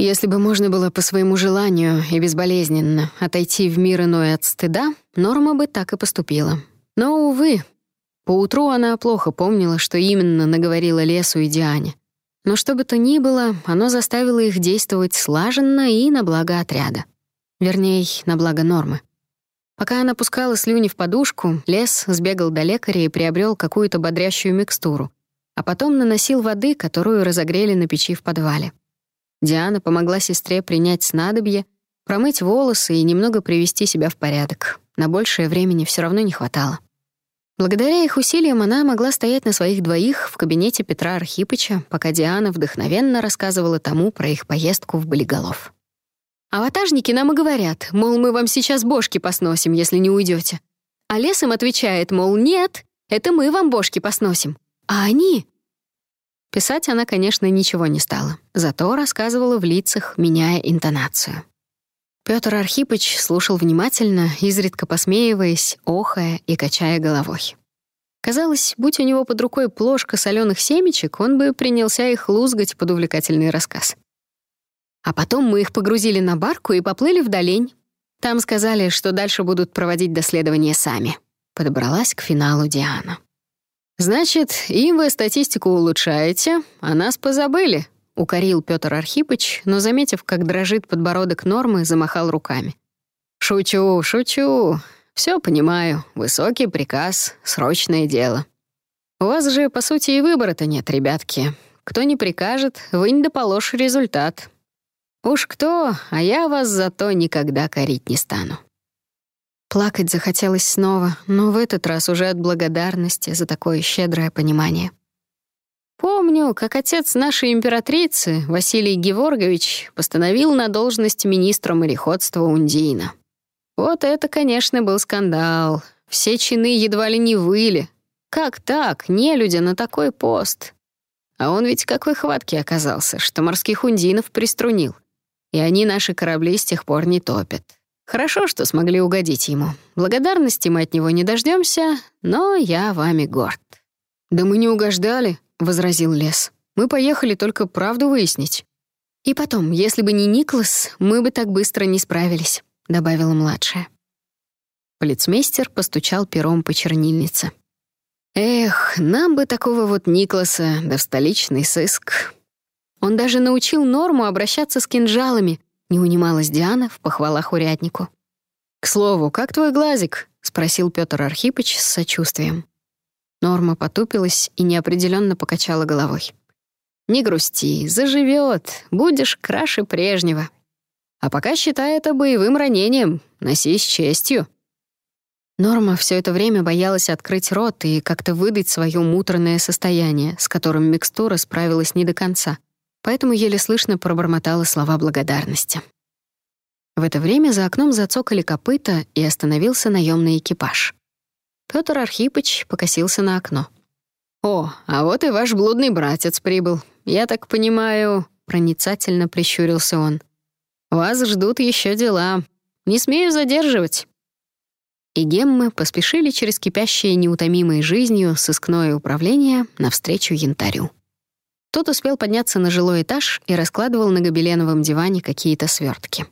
Если бы можно было по своему желанию и безболезненно отойти в мир иной от стыда, Норма бы так и поступила. Но, увы, поутру она плохо помнила, что именно наговорила Лесу и Диане. Но что бы то ни было, оно заставило их действовать слаженно и на благо отряда. Вернее, на благо Нормы. Пока она пускала слюни в подушку, Лес сбегал до лекаря и приобрел какую-то бодрящую микстуру, а потом наносил воды, которую разогрели на печи в подвале. Диана помогла сестре принять снадобье, промыть волосы и немного привести себя в порядок. На большее времени все равно не хватало. Благодаря их усилиям она могла стоять на своих двоих в кабинете Петра Архипыча, пока Диана вдохновенно рассказывала тому про их поездку в Болиголов. А ватажники нам и говорят, мол, мы вам сейчас бошки посносим, если не уйдете. А лес им отвечает, мол, нет, это мы вам бошки посносим. А они... Писать она, конечно, ничего не стала, зато рассказывала в лицах, меняя интонацию. Пётр Архипыч слушал внимательно, изредка посмеиваясь, охая и качая головой. Казалось, будь у него под рукой плошка соленых семечек, он бы принялся их лузгать под увлекательный рассказ. А потом мы их погрузили на барку и поплыли в долень. Там сказали, что дальше будут проводить доследования сами. Подобралась к финалу Диана. «Значит, им вы статистику улучшаете, а нас позабыли», — укорил Пётр Архипыч, но, заметив, как дрожит подбородок Нормы, замахал руками. «Шучу, шучу. Все понимаю. Высокий приказ, срочное дело. У вас же, по сути, и выбора-то нет, ребятки. Кто не прикажет, вынь да положь результат. Уж кто, а я вас зато никогда корить не стану. Плакать захотелось снова, но в этот раз уже от благодарности за такое щедрое понимание. Помню, как отец нашей императрицы, Василий Геворгович, постановил на должность министра мореходства Ундина. Вот это, конечно, был скандал. Все чины едва ли не выли. Как так, не люди на такой пост? А он ведь какой хватки оказался, что морских ундинов приструнил и они наши корабли с тех пор не топят. Хорошо, что смогли угодить ему. Благодарности мы от него не дождемся, но я вами горд». «Да мы не угождали», — возразил Лес. «Мы поехали только правду выяснить». «И потом, если бы не Никлас, мы бы так быстро не справились», — добавила младшая. Полицмейстер постучал пером по чернильнице. «Эх, нам бы такого вот Никласа, да в столичный сыск. Он даже научил Норму обращаться с кинжалами, не унималась Диана в похвалах уряднику. «К слову, как твой глазик?» — спросил Пётр Архипыч с сочувствием. Норма потупилась и неопределенно покачала головой. «Не грусти, заживет, будешь краше прежнего. А пока считай это боевым ранением, носи с честью». Норма все это время боялась открыть рот и как-то выдать свое муторное состояние, с которым микстура справилась не до конца поэтому еле слышно пробормотала слова благодарности. В это время за окном зацокали копыта и остановился наемный экипаж. Пётр Архипыч покосился на окно. «О, а вот и ваш блудный братец прибыл. Я так понимаю...» — проницательно прищурился он. «Вас ждут еще дела. Не смею задерживать». И геммы поспешили через кипящее неутомимой жизнью сыскное управление навстречу янтарю. Тот успел подняться на жилой этаж и раскладывал на гобеленовом диване какие-то свертки.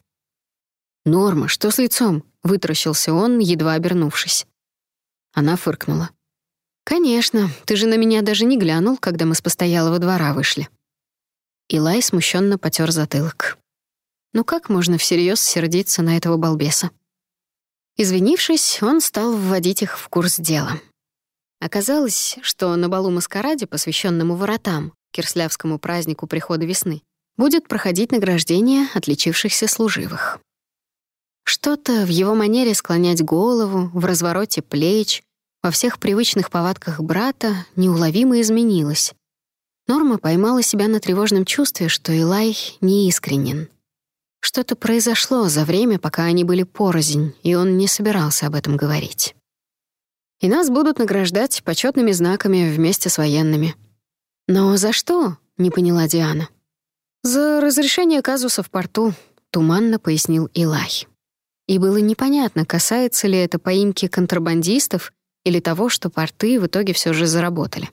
«Норма, что с лицом?» — вытаращился он, едва обернувшись. Она фыркнула. «Конечно, ты же на меня даже не глянул, когда мы с постоялого двора вышли». Илай смущенно потер затылок. «Ну как можно всерьез сердиться на этого балбеса?» Извинившись, он стал вводить их в курс дела. Оказалось, что на балу-маскараде, посвященному воротам, Кирслявскому празднику прихода весны, будет проходить награждение отличившихся служивых. Что-то в его манере склонять голову, в развороте плеч, во всех привычных повадках брата неуловимо изменилось. Норма поймала себя на тревожном чувстве, что Илай неискренен. Что-то произошло за время, пока они были порознь, и он не собирался об этом говорить. И нас будут награждать почетными знаками вместе с военными. «Но за что?» — не поняла Диана. «За разрешение казуса в порту», — туманно пояснил Илай. И было непонятно, касается ли это поимки контрабандистов или того, что порты в итоге все же заработали.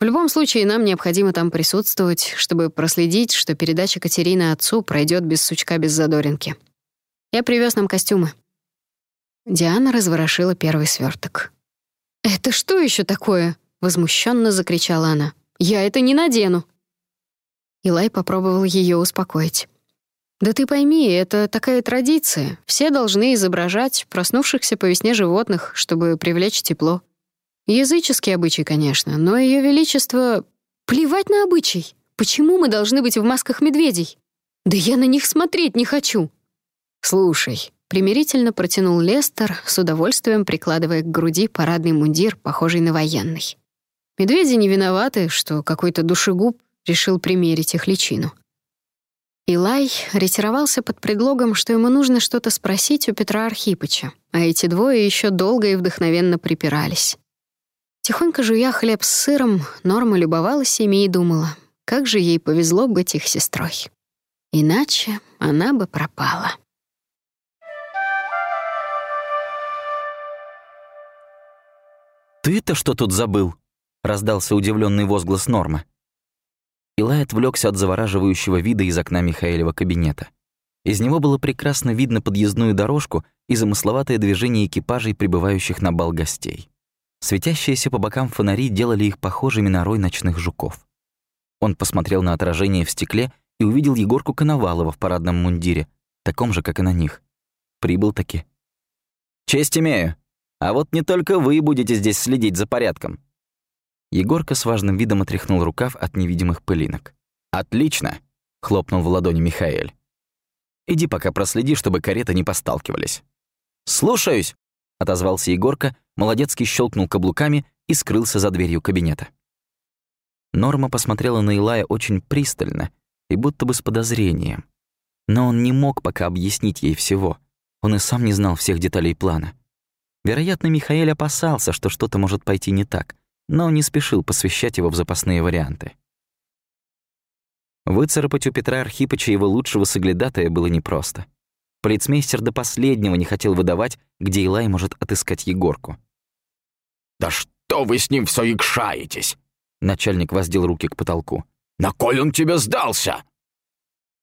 В любом случае, нам необходимо там присутствовать, чтобы проследить, что передача Катерины отцу пройдет без сучка, без задоринки. Я привез нам костюмы». Диана разворошила первый сверток. «Это что еще такое?» — возмущенно закричала она. «Я это не надену». Илай попробовал ее успокоить. «Да ты пойми, это такая традиция. Все должны изображать проснувшихся по весне животных, чтобы привлечь тепло. Языческий обычай, конечно, но Ее Величество... Плевать на обычай. Почему мы должны быть в масках медведей? Да я на них смотреть не хочу. Слушай, примирительно протянул Лестер, с удовольствием прикладывая к груди парадный мундир, похожий на военный. Медведи не виноваты, что какой-то душегуб решил примерить их личину. Илай ретировался под предлогом, что ему нужно что-то спросить у Петра Архипыча, а эти двое еще долго и вдохновенно припирались. Тихонько жуя хлеб с сыром, Норма любовалась ими и думала, как же ей повезло быть их сестрой. Иначе она бы пропала. «Ты-то что тут забыл?» — раздался удивленный возглас Норма. Илай отвлекся от завораживающего вида из окна Михаилева кабинета. Из него было прекрасно видно подъездную дорожку и замысловатое движение экипажей, прибывающих на бал гостей. Светящиеся по бокам фонари делали их похожими на рой ночных жуков. Он посмотрел на отражение в стекле и увидел Егорку Коновалова в парадном мундире, таком же, как и на них. Прибыл таки. «Честь имею. А вот не только вы будете здесь следить за порядком». Егорка с важным видом отряхнул рукав от невидимых пылинок. «Отлично!» — хлопнул в ладони Михаэль. «Иди пока проследи, чтобы кареты не посталкивались». «Слушаюсь!» — отозвался Егорка, молодецкий щелкнул каблуками и скрылся за дверью кабинета. Норма посмотрела на Илая очень пристально и будто бы с подозрением. Но он не мог пока объяснить ей всего. Он и сам не знал всех деталей плана. Вероятно, Михаил опасался, что что-то может пойти не так, но не спешил посвящать его в запасные варианты. Выцарапать у Петра Архипыча его лучшего соглядатая было непросто. Полицмейстер до последнего не хотел выдавать, где Илай может отыскать Егорку. «Да что вы с ним все икшаетесь?» Начальник воздел руки к потолку. «На кой он тебе сдался?»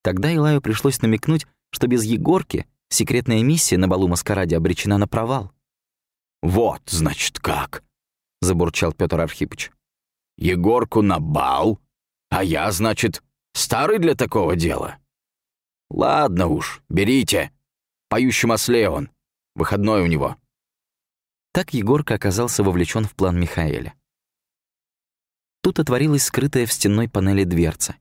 Тогда Илаю пришлось намекнуть, что без Егорки секретная миссия на балу маскараде обречена на провал. «Вот, значит, как!» — забурчал Петр Архипыч. «Егорку на бал? А я, значит, старый для такого дела?» «Ладно уж, берите. Поющий осле он. Выходной у него». Так Егорка оказался вовлечен в план Михаэля. Тут отворилась скрытая в стенной панели дверца,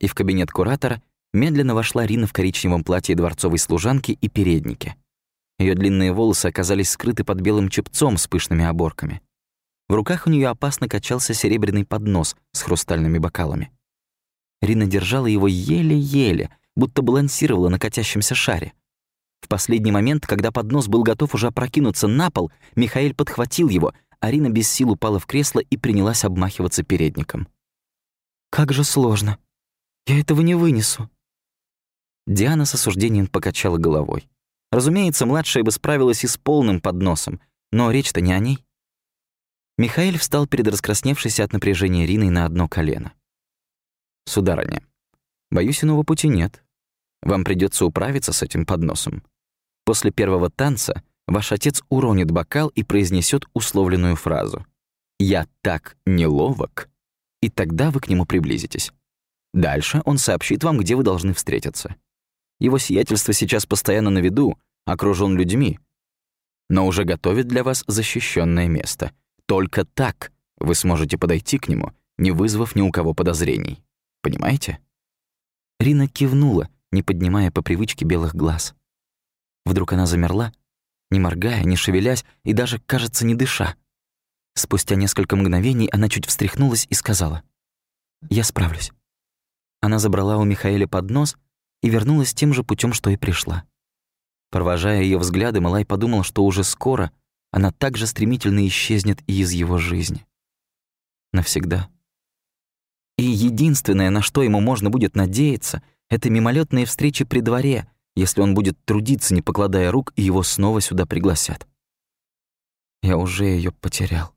и в кабинет куратора медленно вошла Рина в коричневом платье дворцовой служанки и переднике. Ее длинные волосы оказались скрыты под белым чепцом с пышными оборками. В руках у нее опасно качался серебряный поднос с хрустальными бокалами. Рина держала его еле-еле, будто балансировала на катящемся шаре. В последний момент, когда поднос был готов уже опрокинуться на пол, Михаил подхватил его, Арина без сил упала в кресло и принялась обмахиваться передником. «Как же сложно. Я этого не вынесу». Диана с осуждением покачала головой. Разумеется, младшая бы справилась и с полным подносом, но речь-то не о ней. Михаил встал перед раскрасневшейся от напряжения Ириной на одно колено. «Сударыня, боюсь, иного пути нет. Вам придется управиться с этим подносом. После первого танца ваш отец уронит бокал и произнесет условленную фразу «Я так неловок», и тогда вы к нему приблизитесь. Дальше он сообщит вам, где вы должны встретиться. Его сиятельство сейчас постоянно на виду, окружен людьми, но уже готовит для вас защищенное место. Только так вы сможете подойти к нему, не вызвав ни у кого подозрений. Понимаете? Рина кивнула, не поднимая по привычке белых глаз. Вдруг она замерла, не моргая, не шевелясь и даже, кажется, не дыша. Спустя несколько мгновений она чуть встряхнулась и сказала «Я справлюсь». Она забрала у Михаэля поднос и вернулась тем же путем, что и пришла. Провожая ее взгляды, Малай подумал, что уже скоро она так же стремительно исчезнет и из его жизни. Навсегда. И единственное, на что ему можно будет надеяться — это мимолетные встречи при дворе, если он будет трудиться, не покладая рук, и его снова сюда пригласят. Я уже ее потерял.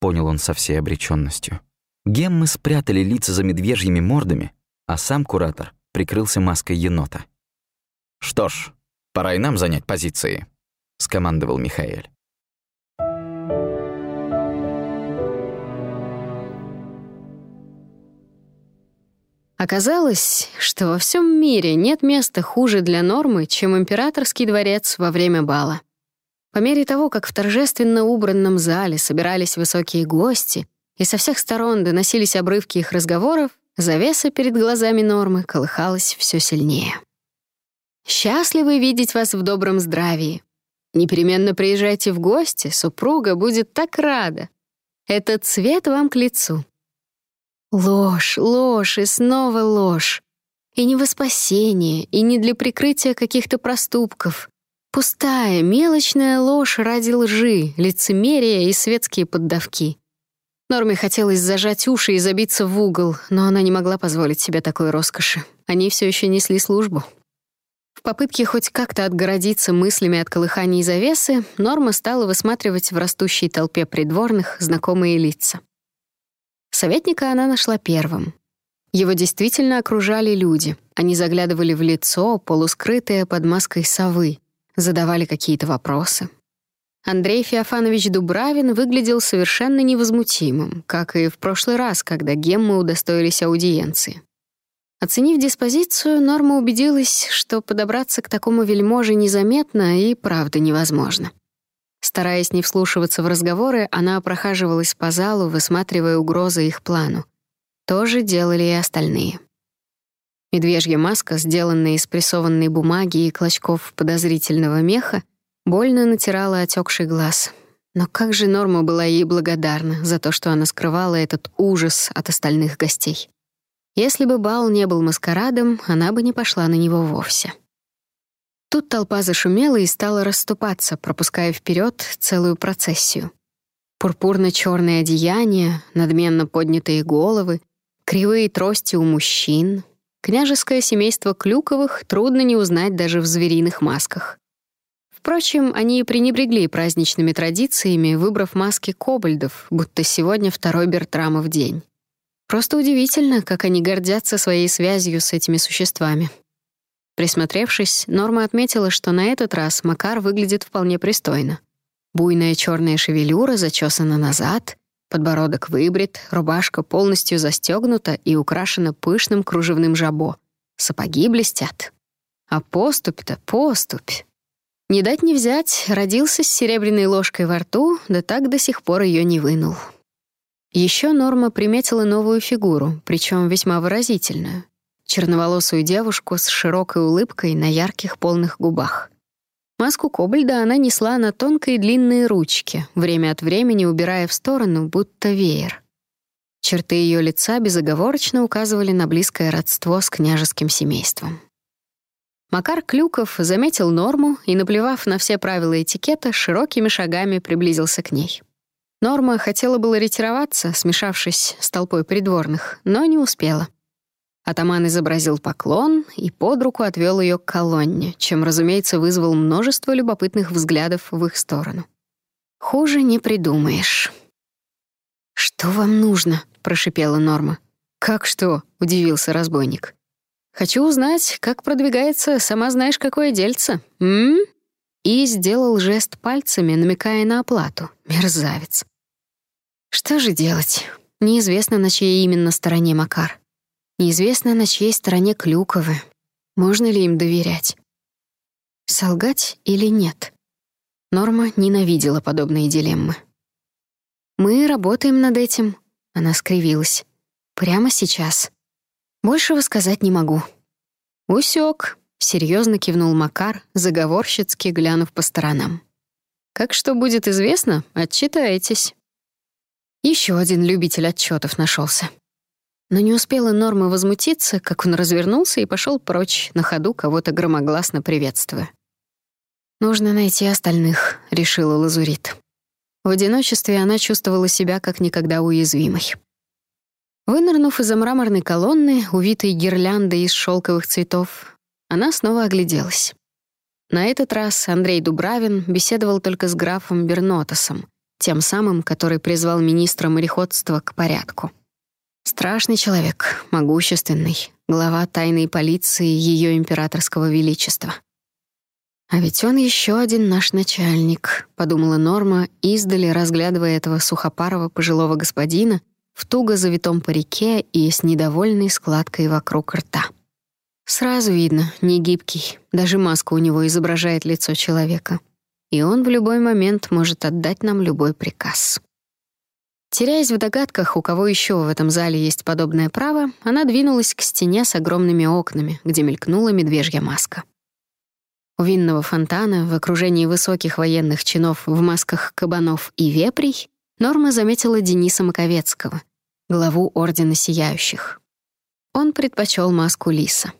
Понял он со всей обреченностью. Геммы спрятали лица за медвежьими мордами, а сам куратор прикрылся маской енота. «Что ж, пора и нам занять позиции», — скомандовал Михаэль. Оказалось, что во всем мире нет места хуже для нормы, чем императорский дворец во время бала. По мере того, как в торжественно убранном зале собирались высокие гости, и со всех сторон доносились обрывки их разговоров, завеса перед глазами Нормы колыхалась все сильнее. «Счастливы видеть вас в добром здравии. Непременно приезжайте в гости, супруга будет так рада. Этот цвет вам к лицу. Ложь, ложь и снова ложь. И не во спасение, и не для прикрытия каких-то проступков. Пустая, мелочная ложь ради лжи, лицемерия и светские поддавки. Норме хотелось зажать уши и забиться в угол, но она не могла позволить себе такой роскоши. Они все еще несли службу. В попытке хоть как-то отгородиться мыслями от колыханий завесы, Норма стала высматривать в растущей толпе придворных знакомые лица. Советника она нашла первым. Его действительно окружали люди. Они заглядывали в лицо, полускрытое под маской совы, задавали какие-то вопросы. Андрей Феофанович Дубравин выглядел совершенно невозмутимым, как и в прошлый раз, когда геммы удостоились аудиенции. Оценив диспозицию, Норма убедилась, что подобраться к такому вельможе незаметно и правда невозможно. Стараясь не вслушиваться в разговоры, она прохаживалась по залу, высматривая угрозы их плану. То же делали и остальные. Медвежья маска, сделанная из прессованной бумаги и клочков подозрительного меха, больно натирала отекший глаз. Но как же Норма была ей благодарна за то, что она скрывала этот ужас от остальных гостей. Если бы бал не был маскарадом, она бы не пошла на него вовсе. Тут толпа зашумела и стала расступаться, пропуская вперед целую процессию. Пурпурно-черные одеяния, надменно поднятые головы, кривые трости у мужчин. Княжеское семейство Клюковых трудно не узнать даже в звериных масках. Впрочем, они пренебрегли праздничными традициями, выбрав маски кобальдов, будто сегодня второй Бертрамов день. Просто удивительно, как они гордятся своей связью с этими существами. Присмотревшись, Норма отметила, что на этот раз Макар выглядит вполне пристойно. Буйная черная шевелюра зачесана назад, подбородок выбрит, рубашка полностью застегнута и украшена пышным кружевным жабо. Сапоги блестят. А поступь-то поступь. Не дать не взять, родился с серебряной ложкой во рту, да так до сих пор ее не вынул. Еще Норма приметила новую фигуру, причем весьма выразительную черноволосую девушку с широкой улыбкой на ярких полных губах. Маску Кобальда она несла на тонкой длинной ручке, время от времени убирая в сторону, будто веер. Черты ее лица безоговорочно указывали на близкое родство с княжеским семейством. Макар Клюков заметил норму и, наплевав на все правила этикета, широкими шагами приблизился к ней. Норма хотела было ретироваться, смешавшись с толпой придворных, но не успела. Атаман изобразил поклон и под руку отвел ее к колонне, чем, разумеется, вызвал множество любопытных взглядов в их сторону. «Хуже не придумаешь». «Что вам нужно?» — прошипела Норма. «Как что?» — удивился разбойник. «Хочу узнать, как продвигается, сама знаешь, какое дельце, м?» И сделал жест пальцами, намекая на оплату. Мерзавец. Что же делать? Неизвестно, на чьей именно стороне Макар. Неизвестно, на чьей стороне Клюковы. Можно ли им доверять? Солгать или нет? Норма ненавидела подобные дилеммы. «Мы работаем над этим», — она скривилась. «Прямо сейчас. Большего сказать не могу». «Усёк», — серьезно кивнул Макар, заговорщицки глянув по сторонам. «Как что будет известно, отчитаетесь». Еще один любитель отчетов нашелся. Но не успела Норма возмутиться, как он развернулся и пошел прочь, на ходу кого-то громогласно приветствуя. «Нужно найти остальных», — решила Лазурит. В одиночестве она чувствовала себя как никогда уязвимой. Вынырнув из-за мраморной колонны, увитой гирляндой из шелковых цветов, она снова огляделась. На этот раз Андрей Дубравин беседовал только с графом Бернотосом, тем самым, который призвал министра мореходства к порядку. Страшный человек, могущественный, глава тайной полиции Ее Императорского Величества. «А ведь он еще один наш начальник», — подумала Норма, издали разглядывая этого сухопарого пожилого господина в туго завитом парике и с недовольной складкой вокруг рта. Сразу видно, не гибкий, даже маска у него изображает лицо человека. И он в любой момент может отдать нам любой приказ. Теряясь в догадках, у кого еще в этом зале есть подобное право, она двинулась к стене с огромными окнами, где мелькнула медвежья маска. У винного фонтана, в окружении высоких военных чинов в масках кабанов и вепрей, Норма заметила Дениса Маковецкого, главу Ордена Сияющих. Он предпочел маску лиса.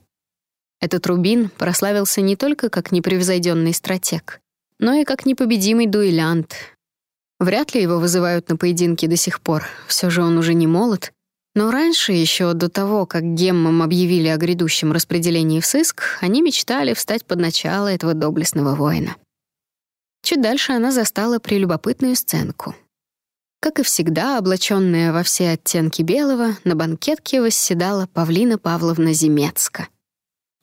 Этот рубин прославился не только как непревзойденный стратег, но и как непобедимый дуэлянт. Вряд ли его вызывают на поединки до сих пор, все же он уже не молод, но раньше, еще до того, как Геммам объявили о грядущем распределении в сыск, они мечтали встать под начало этого доблестного воина. Чуть дальше она застала прелюбопытную сценку. Как и всегда, облаченная во все оттенки белого, на банкетке восседала Павлина Павловна Земецка.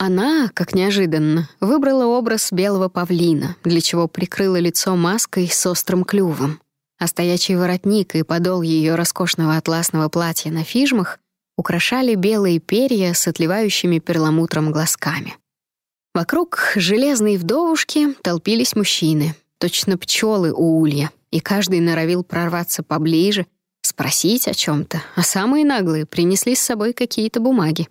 Она, как неожиданно, выбрала образ белого павлина, для чего прикрыла лицо маской с острым клювом а стоячий воротник и подол ее роскошного атласного платья на фижмах украшали белые перья с отливающими перламутром глазками. Вокруг железной вдовушки толпились мужчины, точно пчелы у улья, и каждый норовил прорваться поближе, спросить о чем то а самые наглые принесли с собой какие-то бумаги.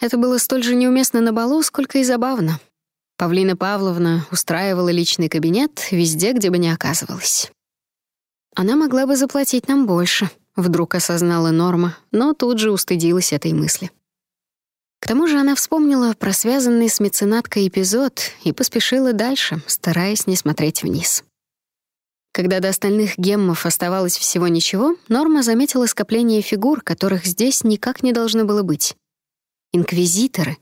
Это было столь же неуместно на балу, сколько и забавно. Павлина Павловна устраивала личный кабинет везде, где бы ни оказывалась. Она могла бы заплатить нам больше, вдруг осознала Норма, но тут же устыдилась этой мысли. К тому же она вспомнила про связанный с меценаткой эпизод и поспешила дальше, стараясь не смотреть вниз. Когда до остальных геммов оставалось всего ничего, Норма заметила скопление фигур, которых здесь никак не должно было быть. Инквизиторы.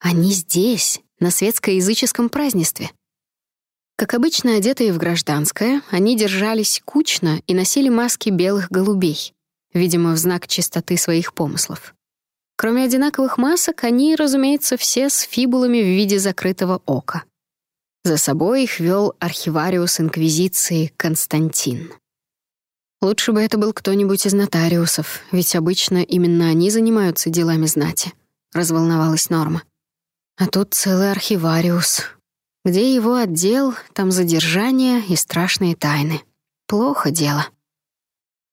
Они здесь, на светско-языческом празднестве — как обычно, одетые в гражданское, они держались кучно и носили маски белых голубей, видимо, в знак чистоты своих помыслов. Кроме одинаковых масок, они, разумеется, все с фибулами в виде закрытого ока. За собой их вел архивариус Инквизиции Константин. Лучше бы это был кто-нибудь из нотариусов, ведь обычно именно они занимаются делами знати, разволновалась Норма. А тут целый архивариус, где его отдел, там задержание и страшные тайны. Плохо дело.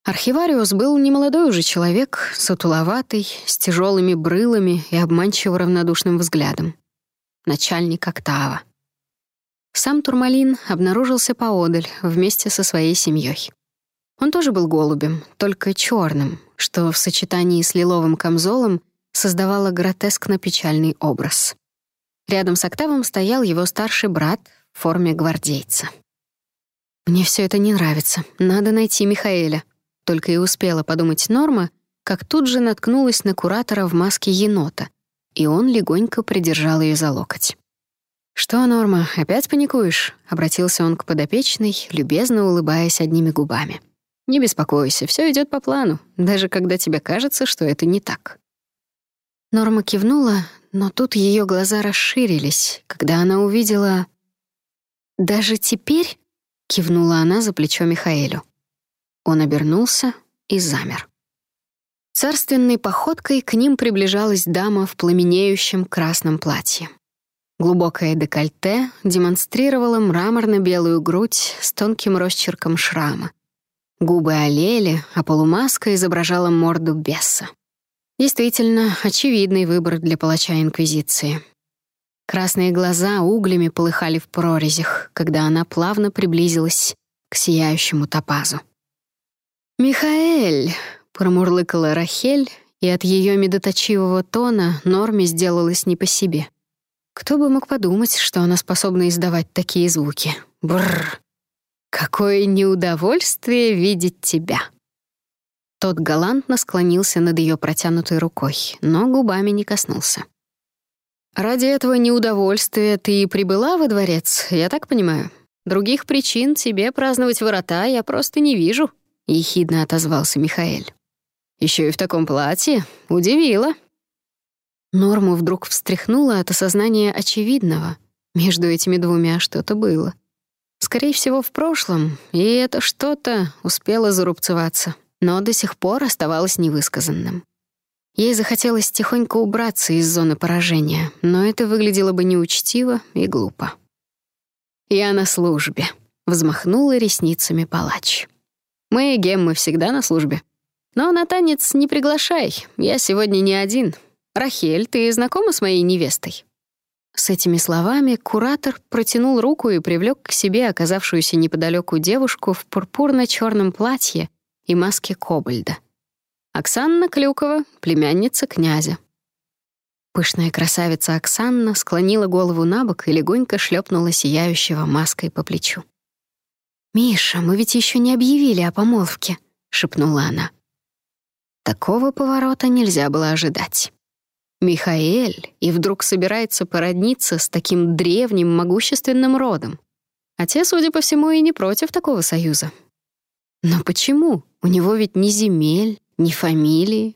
Архивариус был немолодой уже человек, сутуловатый, с тяжелыми брылами и обманчиво равнодушным взглядом. Начальник октава. Сам Турмалин обнаружился поодаль вместе со своей семьей. Он тоже был голубем, только черным, что в сочетании с лиловым камзолом создавало гротескно-печальный образ. Рядом с Октавом стоял его старший брат в форме гвардейца. «Мне все это не нравится. Надо найти Михаэля». Только и успела подумать Норма, как тут же наткнулась на куратора в маске енота, и он легонько придержал ее за локоть. «Что, Норма, опять паникуешь?» — обратился он к подопечной, любезно улыбаясь одними губами. «Не беспокойся, все идет по плану, даже когда тебе кажется, что это не так». Норма кивнула, но тут ее глаза расширились, когда она увидела... «Даже теперь?» — кивнула она за плечо Михаэлю. Он обернулся и замер. Царственной походкой к ним приближалась дама в пламенеющем красном платье. Глубокое декольте демонстрировало мраморно-белую грудь с тонким росчерком шрама. Губы олели, а полумаска изображала морду беса. Действительно, очевидный выбор для палача Инквизиции. Красные глаза углями полыхали в прорезях, когда она плавно приблизилась к сияющему топазу. «Михаэль!» — промурлыкала Рахель, и от ее медоточивого тона Норме сделалось не по себе. Кто бы мог подумать, что она способна издавать такие звуки? Бррр! Какое неудовольствие видеть тебя! Тот галантно склонился над ее протянутой рукой, но губами не коснулся. «Ради этого неудовольствия ты и прибыла во дворец, я так понимаю? Других причин тебе праздновать ворота я просто не вижу», — ехидно отозвался Михаэль. Еще и в таком платье. Удивила». Норму вдруг встряхнула от осознания очевидного. Между этими двумя что-то было. Скорее всего, в прошлом, и это что-то успело зарубцеваться, но до сих пор оставалось невысказанным. Ей захотелось тихонько убраться из зоны поражения, но это выглядело бы неучтиво и глупо. «Я на службе», — взмахнула ресницами палач. «Мы, геммы, всегда на службе. Но на танец не приглашай, я сегодня не один. Рахель, ты знакома с моей невестой?» С этими словами куратор протянул руку и привлек к себе оказавшуюся неподалеку девушку в пурпурно черном платье и маске кобальда. Оксанна Клюкова, племянница князя. Пышная красавица Оксанна склонила голову на бок и легонько шлепнула сияющего маской по плечу. «Миша, мы ведь еще не объявили о помолвке», — шепнула она. Такого поворота нельзя было ожидать. Михаэль и вдруг собирается породниться с таким древним могущественным родом. А те, судя по всему, и не против такого союза. Но почему? У него ведь ни земель, ни фамилии.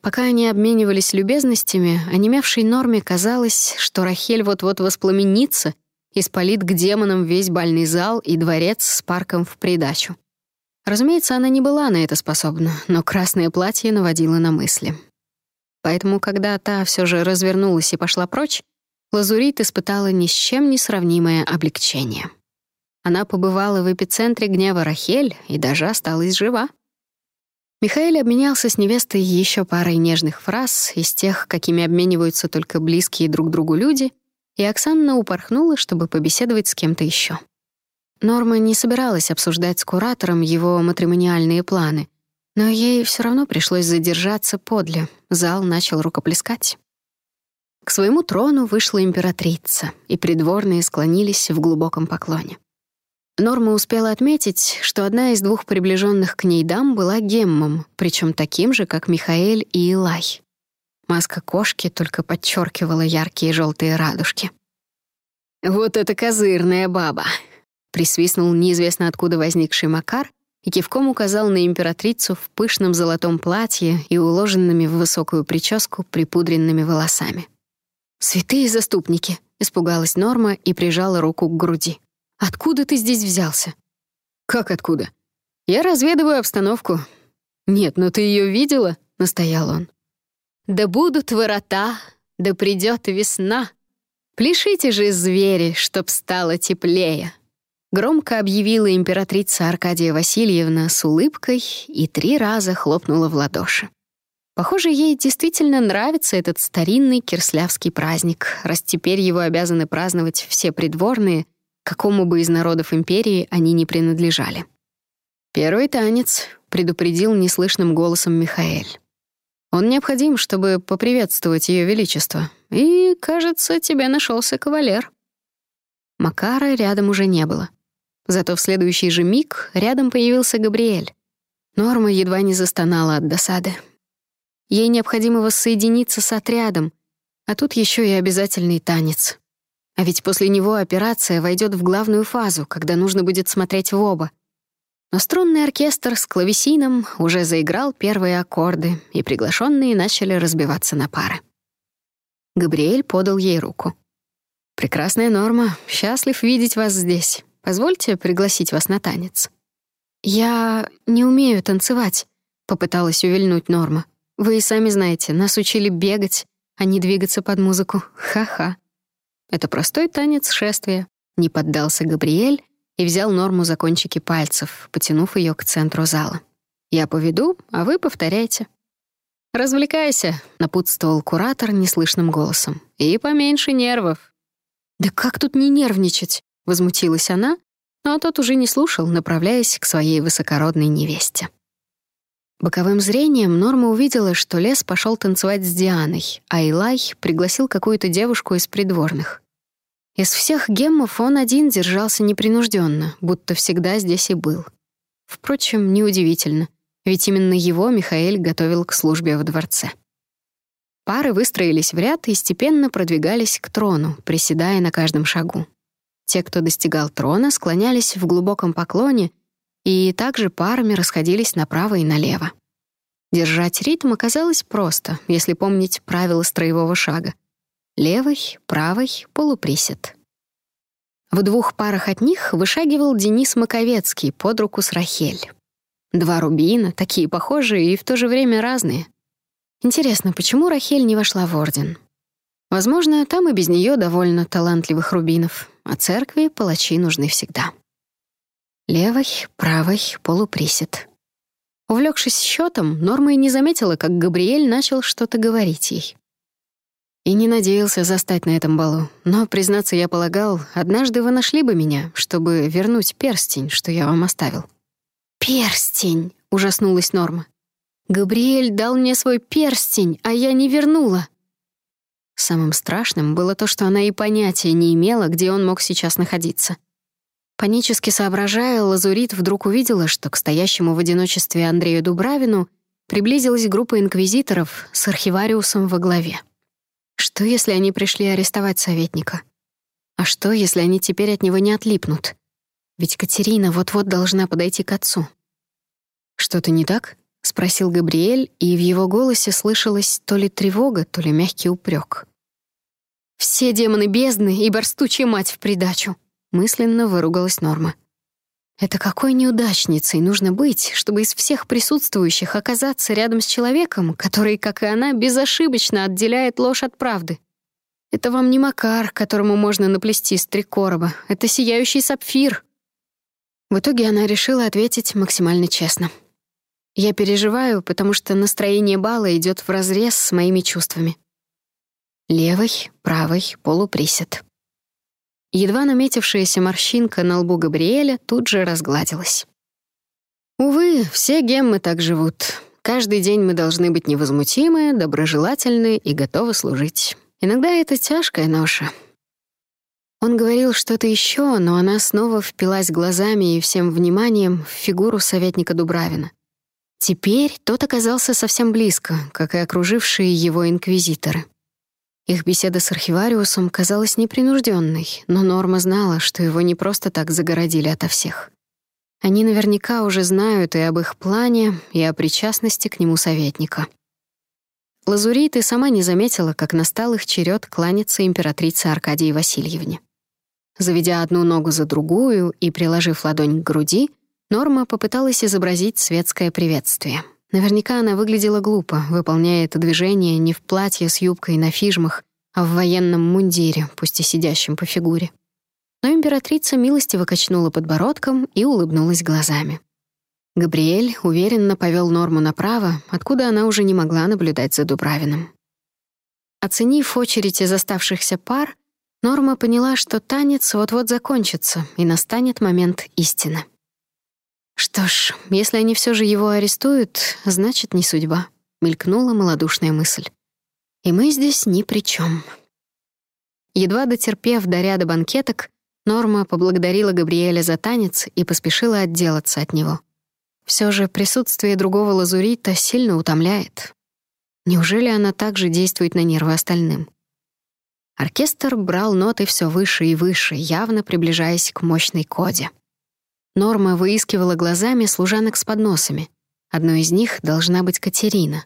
Пока они обменивались любезностями, онемевшей Норме казалось, что Рахель вот-вот воспламенится и спалит к демонам весь бальный зал и дворец с парком в придачу. Разумеется, она не была на это способна, но красное платье наводило на мысли. Поэтому, когда та все же развернулась и пошла прочь, Лазурит испытала ни с чем не сравнимое облегчение. Она побывала в эпицентре гнева Рахель и даже осталась жива. Михаил обменялся с невестой еще парой нежных фраз из тех, какими обмениваются только близкие друг другу люди, и Оксана упорхнула, чтобы побеседовать с кем-то еще. Норма не собиралась обсуждать с куратором его матримониальные планы, но ей все равно пришлось задержаться подле. Зал начал рукоплескать. К своему трону вышла императрица, и придворные склонились в глубоком поклоне. Норма успела отметить, что одна из двух приближенных к ней дам была геммом, причем таким же, как Михаэль и Илай. Маска кошки только подчеркивала яркие желтые радужки. «Вот это козырная баба!» — присвистнул неизвестно откуда возникший Макар и кивком указал на императрицу в пышном золотом платье и уложенными в высокую прическу припудренными волосами. «Святые заступники!» — испугалась Норма и прижала руку к груди. Откуда ты здесь взялся?» «Как откуда?» «Я разведываю обстановку». «Нет, но ты ее видела?» — настоял он. «Да будут ворота, да придет весна. Пляшите же, звери, чтоб стало теплее». Громко объявила императрица Аркадия Васильевна с улыбкой и три раза хлопнула в ладоши. Похоже, ей действительно нравится этот старинный кирслявский праздник, раз теперь его обязаны праздновать все придворные, какому бы из народов империи они ни принадлежали. «Первый танец», — предупредил неслышным голосом Михаэль. «Он необходим, чтобы поприветствовать Ее Величество. И, кажется, тебе нашелся кавалер». Макара рядом уже не было. Зато в следующий же миг рядом появился Габриэль. Норма едва не застонала от досады. Ей необходимо воссоединиться с отрядом, а тут еще и обязательный танец. А ведь после него операция войдет в главную фазу, когда нужно будет смотреть в оба. Но струнный оркестр с клавесином уже заиграл первые аккорды, и приглашенные начали разбиваться на пары. Габриэль подал ей руку. «Прекрасная Норма, счастлив видеть вас здесь. Позвольте пригласить вас на танец». «Я не умею танцевать», — попыталась увильнуть Норма. «Вы и сами знаете, нас учили бегать, а не двигаться под музыку. Ха-ха». Это простой танец шествия. Не поддался Габриэль и взял норму за кончики пальцев, потянув ее к центру зала. «Я поведу, а вы повторяйте». «Развлекайся», — напутствовал куратор неслышным голосом. «И поменьше нервов». «Да как тут не нервничать?» — возмутилась она, но тот уже не слушал, направляясь к своей высокородной невесте. Боковым зрением Норма увидела, что Лес пошел танцевать с Дианой, а Илай пригласил какую-то девушку из придворных. Из всех геммов он один держался непринужденно, будто всегда здесь и был. Впрочем, неудивительно, ведь именно его Михаэль готовил к службе в дворце. Пары выстроились в ряд и степенно продвигались к трону, приседая на каждом шагу. Те, кто достигал трона, склонялись в глубоком поклоне и также парами расходились направо и налево. Держать ритм оказалось просто, если помнить правила строевого шага. Левый, правый, полуприсед. В двух парах от них вышагивал Денис Маковецкий под руку с Рахель. Два рубина, такие похожие и в то же время разные. Интересно, почему Рахель не вошла в орден? Возможно, там и без нее довольно талантливых рубинов, а церкви палачи нужны всегда. Левый, правый, полуприсед. Увлекшись счетом, Норма и не заметила, как Габриэль начал что-то говорить ей. И не надеялся застать на этом балу, но, признаться, я полагал, однажды вы нашли бы меня, чтобы вернуть перстень, что я вам оставил. «Перстень!» — ужаснулась Норма. «Габриэль дал мне свой перстень, а я не вернула!» Самым страшным было то, что она и понятия не имела, где он мог сейчас находиться. Панически соображая, Лазурит вдруг увидела, что к стоящему в одиночестве Андрею Дубравину приблизилась группа инквизиторов с архивариусом во главе. Что, если они пришли арестовать советника? А что, если они теперь от него не отлипнут? Ведь Катерина вот-вот должна подойти к отцу. «Что-то не так?» — спросил Габриэль, и в его голосе слышалась то ли тревога, то ли мягкий упрек. «Все демоны бездны и борстучья мать в придачу», — мысленно выругалась Норма. Это какой неудачницей нужно быть, чтобы из всех присутствующих оказаться рядом с человеком, который, как и она, безошибочно отделяет ложь от правды. Это вам не Макар, которому можно наплести с три короба. Это сияющий сапфир. В итоге она решила ответить максимально честно. Я переживаю, потому что настроение бала идет вразрез с моими чувствами. Левый, правый, полуприсед. Едва наметившаяся морщинка на лбу Габриэля тут же разгладилась. Увы, все геммы так живут. Каждый день мы должны быть невозмутимы, доброжелательны и готовы служить. Иногда это тяжкая ноша. Он говорил что-то еще, но она снова впилась глазами и всем вниманием в фигуру советника Дубравина. Теперь тот оказался совсем близко, как и окружившие его инквизиторы. Их беседа с архивариусом казалась непринужденной, но Норма знала, что его не просто так загородили ото всех. Они наверняка уже знают и об их плане, и о причастности к нему советника. Лазурит сама не заметила, как настал их черед кланяться императрице Аркадии Васильевне. Заведя одну ногу за другую и приложив ладонь к груди, Норма попыталась изобразить светское приветствие — Наверняка она выглядела глупо, выполняя это движение не в платье с юбкой на фижмах, а в военном мундире, пусть и сидящем по фигуре. Но императрица милостиво качнула подбородком и улыбнулась глазами. Габриэль уверенно повел Норму направо, откуда она уже не могла наблюдать за Дубравиным. Оценив очередь из оставшихся пар, Норма поняла, что танец вот-вот закончится, и настанет момент истины. Что ж, если они все же его арестуют, значит, не судьба, мелькнула малодушная мысль. И мы здесь ни при чем. Едва дотерпев до ряда банкеток, Норма поблагодарила Габриэля за танец и поспешила отделаться от него. Все же присутствие другого лазурита сильно утомляет. Неужели она также действует на нервы остальным? Оркестр брал ноты все выше и выше, явно приближаясь к мощной коде. Норма выискивала глазами служанок с подносами. Одной из них должна быть Катерина,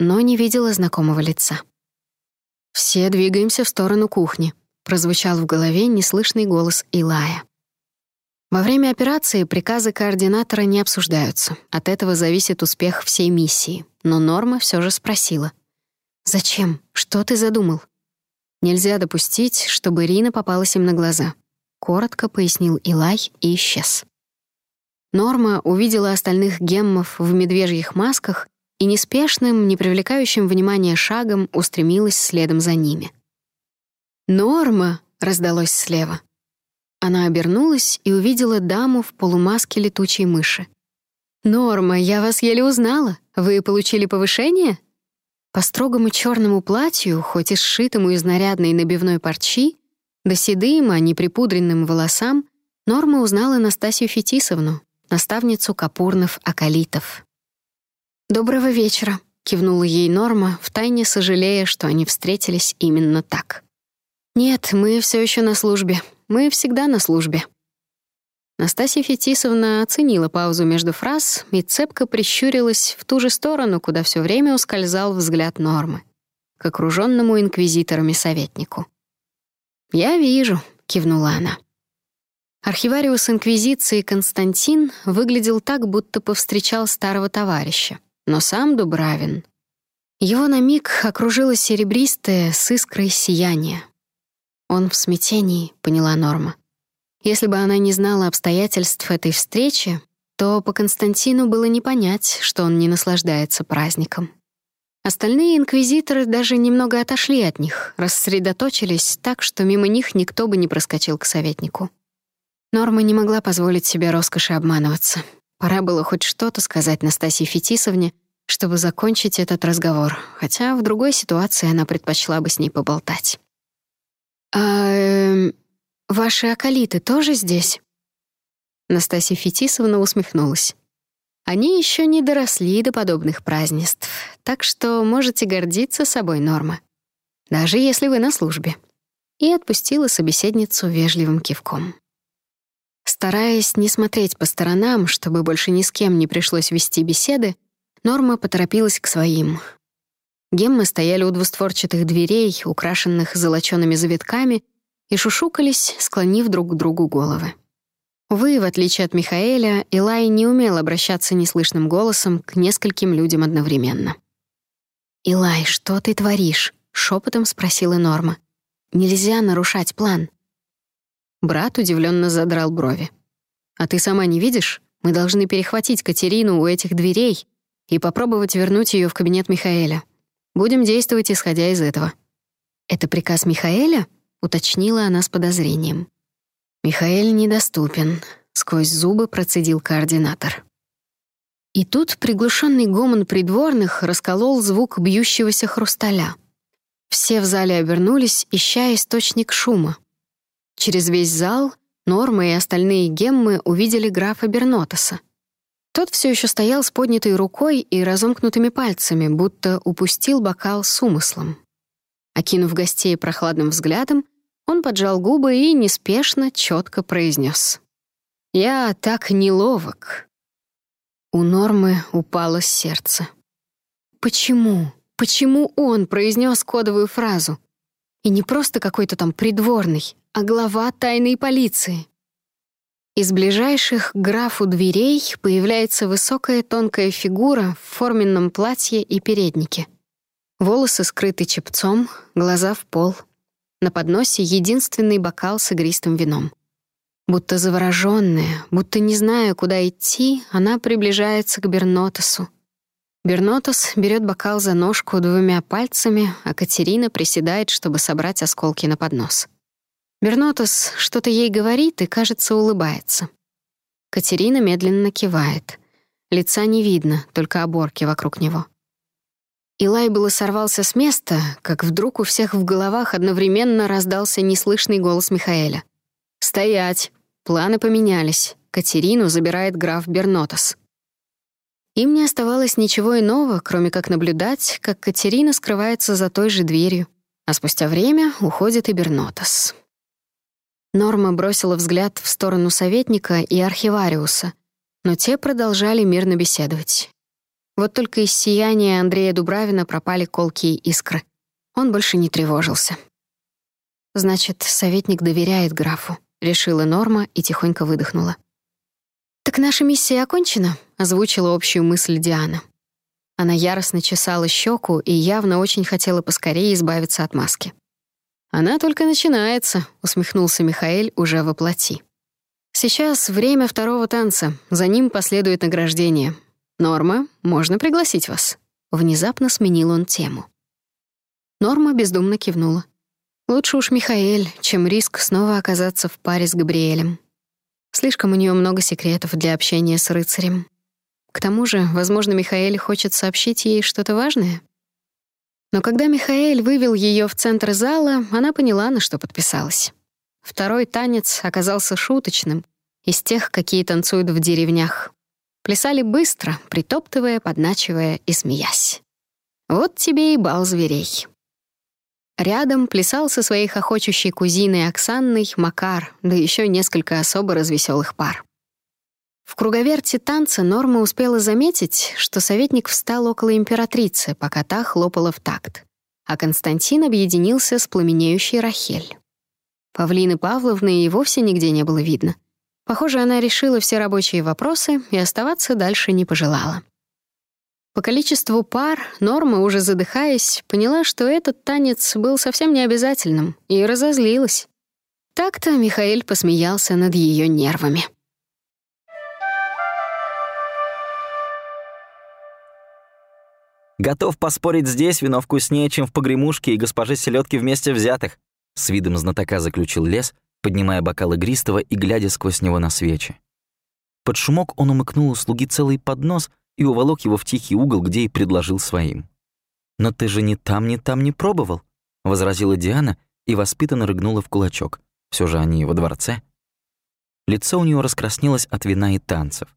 но не видела знакомого лица. «Все двигаемся в сторону кухни», — прозвучал в голове неслышный голос Илая. Во время операции приказы координатора не обсуждаются. От этого зависит успех всей миссии. Но Норма все же спросила. «Зачем? Что ты задумал?» «Нельзя допустить, чтобы Рина попалась им на глаза», — коротко пояснил Илай и исчез. Норма увидела остальных геммов в медвежьих масках и неспешным, не привлекающим внимания шагом устремилась следом за ними. «Норма!» — раздалось слева. Она обернулась и увидела даму в полумаске летучей мыши. «Норма, я вас еле узнала. Вы получили повышение?» По строгому черному платью, хоть и сшитому из нарядной набивной парчи, до седым, а не припудренным волосам, Норма узнала Настасью Фетисовну, наставницу Капурнов-Акалитов. «Доброго вечера», — кивнула ей Норма, втайне сожалея, что они встретились именно так. «Нет, мы все еще на службе. Мы всегда на службе». Настасья Фетисовна оценила паузу между фраз и цепко прищурилась в ту же сторону, куда все время ускользал взгляд Нормы, к окруженному инквизиторами советнику. «Я вижу», — кивнула она. Архивариус Инквизиции Константин выглядел так, будто повстречал старого товарища, но сам Дубравин. Его на миг окружило серебристое с искрой сияние. Он в смятении, поняла Норма. Если бы она не знала обстоятельств этой встречи, то по Константину было не понять, что он не наслаждается праздником. Остальные инквизиторы даже немного отошли от них, рассредоточились так, что мимо них никто бы не проскочил к советнику. Норма не могла позволить себе роскоши обманываться. Пора было хоть что-то сказать Настасье Фетисовне, чтобы закончить этот разговор, хотя в другой ситуации она предпочла бы с ней поболтать. «А э, ваши акалиты тоже здесь?» Настасья Фетисовна усмехнулась. Они еще не доросли до подобных празднеств, так что можете гордиться собой, Норма, даже если вы на службе. И отпустила собеседницу вежливым кивком. Стараясь не смотреть по сторонам, чтобы больше ни с кем не пришлось вести беседы, Норма поторопилась к своим. Геммы стояли у двустворчатых дверей, украшенных золочёными завитками, и шушукались, склонив друг к другу головы. Увы, в отличие от Михаэля, Илай не умел обращаться неслышным голосом к нескольким людям одновременно. «Илай, что ты творишь?» — шепотом спросила Норма. «Нельзя нарушать план». Брат удивленно задрал брови. «А ты сама не видишь? Мы должны перехватить Катерину у этих дверей и попробовать вернуть ее в кабинет Михаэля. Будем действовать, исходя из этого». «Это приказ Михаэля?» — уточнила она с подозрением. «Михаэль недоступен», — сквозь зубы процедил координатор. И тут приглушенный гомон придворных расколол звук бьющегося хрусталя. Все в зале обернулись, ища источник шума. Через весь зал Норма и остальные геммы увидели графа Бернотоса. Тот все еще стоял с поднятой рукой и разомкнутыми пальцами, будто упустил бокал с умыслом. Окинув гостей прохладным взглядом, он поджал губы и неспешно, четко произнес: «Я так неловок». У Нормы упало сердце. Почему? Почему он произнес кодовую фразу? И не просто какой-то там придворный, а глава тайной полиции. Из ближайших к графу дверей появляется высокая тонкая фигура в форменном платье и переднике. Волосы скрыты чепцом, глаза в пол — на подносе единственный бокал с игристым вином. Будто заворожённая, будто не зная, куда идти, она приближается к Бернотосу. Бернотос берет бокал за ножку двумя пальцами, а Катерина приседает, чтобы собрать осколки на поднос. Бернотос что-то ей говорит и, кажется, улыбается. Катерина медленно кивает. Лица не видно, только оборки вокруг него. Илай было сорвался с места, как вдруг у всех в головах одновременно раздался неслышный голос Михаэля. «Стоять! Планы поменялись. Катерину забирает граф Бернотос». Им не оставалось ничего иного, кроме как наблюдать, как Катерина скрывается за той же дверью, а спустя время уходит и Бернотос. Норма бросила взгляд в сторону советника и архивариуса, но те продолжали мирно беседовать. Вот только из сияния Андрея Дубравина пропали колкие искры. Он больше не тревожился. «Значит, советник доверяет графу», — решила Норма и тихонько выдохнула. «Так наша миссия окончена», — озвучила общую мысль Диана. Она яростно чесала щеку и явно очень хотела поскорее избавиться от маски. «Она только начинается», — усмехнулся Михаэль уже воплоти. «Сейчас время второго танца, за ним последует награждение. «Норма, можно пригласить вас?» Внезапно сменил он тему. Норма бездумно кивнула. Лучше уж Михаэль, чем риск снова оказаться в паре с Габриэлем. Слишком у нее много секретов для общения с рыцарем. К тому же, возможно, Михаэль хочет сообщить ей что-то важное. Но когда Михаэль вывел ее в центр зала, она поняла, на что подписалась. Второй танец оказался шуточным, из тех, какие танцуют в деревнях. Плясали быстро, притоптывая, подначивая и смеясь. Вот тебе и бал зверей. Рядом плясал со своей хохочущей кузиной Оксанной Макар, да еще несколько особо развеселых пар. В круговерте танца Норма успела заметить, что советник встал около императрицы, пока та хлопала в такт, а Константин объединился с пламенеющей Рахель. Павлины Павловны и вовсе нигде не было видно. Похоже, она решила все рабочие вопросы и оставаться дальше не пожелала. По количеству пар Норма, уже задыхаясь, поняла, что этот танец был совсем не обязательным, и разозлилась. Так-то Михаил посмеялся над ее нервами. «Готов поспорить здесь вино вкуснее, чем в погремушке и госпоже селедки вместе взятых», с видом знатока заключил лес, поднимая бокал игристого и глядя сквозь него на свечи. Под шумок он умыкнул у слуги целый поднос и уволок его в тихий угол, где и предложил своим. «Но ты же ни там, ни там не пробовал», — возразила Диана и воспитанно рыгнула в кулачок. Все же они во дворце. Лицо у нее раскраснелось от вина и танцев,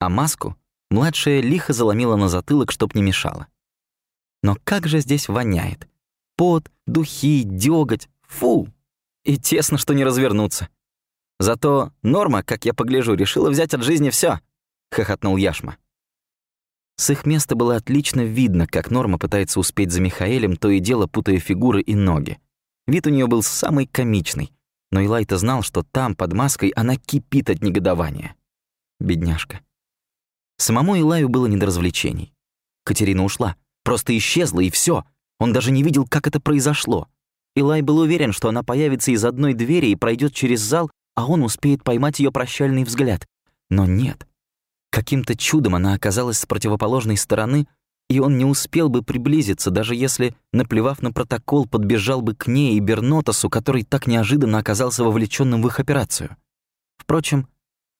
а маску младшая лихо заломила на затылок, чтоб не мешало. Но как же здесь воняет. Пот, духи, дёготь. Фу! И тесно, что не развернуться. Зато Норма, как я погляжу, решила взять от жизни все, хохотнул Яшма. С их места было отлично видно, как Норма пытается успеть за Михаэлем, то и дело путая фигуры и ноги. Вид у нее был самый комичный, но Илай-то знал, что там, под маской, она кипит от негодования. Бедняжка. Самому Илаю было не до развлечений. Катерина ушла, просто исчезла, и все. Он даже не видел, как это произошло. Илай был уверен, что она появится из одной двери и пройдет через зал, а он успеет поймать ее прощальный взгляд. Но нет. Каким-то чудом она оказалась с противоположной стороны, и он не успел бы приблизиться, даже если, наплевав на протокол, подбежал бы к ней и Бернотосу, который так неожиданно оказался вовлеченным в их операцию. Впрочем,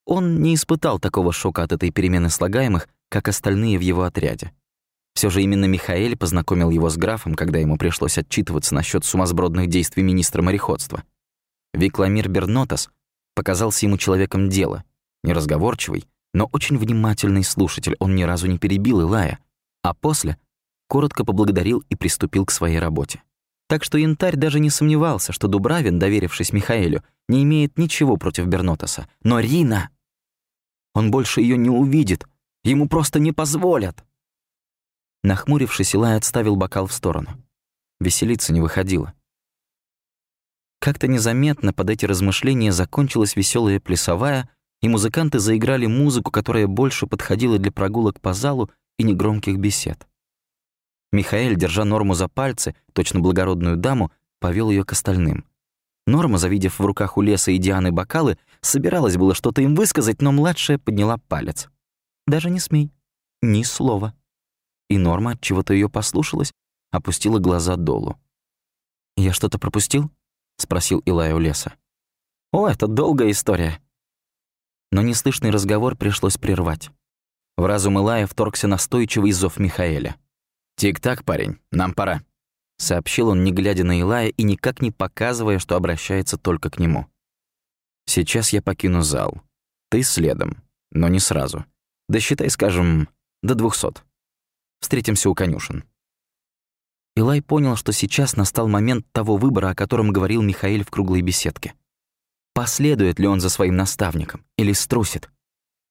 он не испытал такого шока от этой перемены слагаемых, как остальные в его отряде. Все же именно Михаэль познакомил его с графом, когда ему пришлось отчитываться насчет сумасбродных действий министра мореходства. Викламир Бернотос показался ему человеком дела, неразговорчивый, но очень внимательный слушатель, он ни разу не перебил Илая, а после коротко поблагодарил и приступил к своей работе. Так что Янтарь даже не сомневался, что Дубравин, доверившись Михаэлю, не имеет ничего против Бернотоса. Но Рина... Он больше ее не увидит. Ему просто не позволят. Нахмурившись, Илай отставил бокал в сторону. Веселиться не выходило. Как-то незаметно под эти размышления закончилась веселая плясовая, и музыканты заиграли музыку, которая больше подходила для прогулок по залу и негромких бесед. Михаэль, держа Норму за пальцы, точно благородную даму, повел ее к остальным. Норма, завидев в руках у Леса и Дианы бокалы, собиралась было что-то им высказать, но младшая подняла палец. «Даже не смей. Ни слова». И Норма от чего-то ее послушалась, опустила глаза долу. «Я что-то пропустил?» — спросил Илай у Леса. «О, это долгая история». Но неслышный разговор пришлось прервать. В разум Илая вторгся настойчивый зов Михаэля. «Тик-так, парень, нам пора» сообщил он, не глядя на Илая и никак не показывая, что обращается только к нему. Сейчас я покину зал. Ты следом, но не сразу. Досчитай, скажем, до двухсот. Встретимся у конюшен. Илай понял, что сейчас настал момент того выбора, о котором говорил Михаил в круглой беседке. Последует ли он за своим наставником или струсит?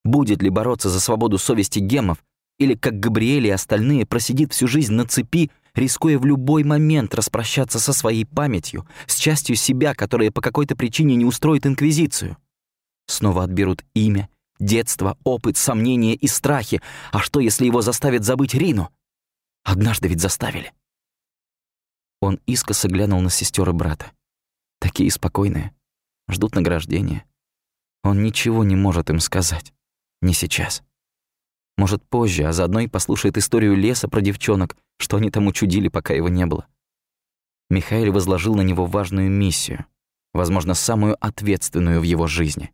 Будет ли бороться за свободу совести гемов, или, как Габриэль и остальные, просидит всю жизнь на цепи рискуя в любой момент распрощаться со своей памятью, с частью себя, которая по какой-то причине не устроит инквизицию. Снова отберут имя, детство, опыт, сомнения и страхи. А что, если его заставят забыть Рину? Однажды ведь заставили. Он искоса глянул на сестер и брата. Такие спокойные, ждут награждения. Он ничего не может им сказать. Не сейчас. Может, позже, а заодно и послушает историю леса про девчонок, что они там учудили, пока его не было. Михаил возложил на него важную миссию, возможно, самую ответственную в его жизни.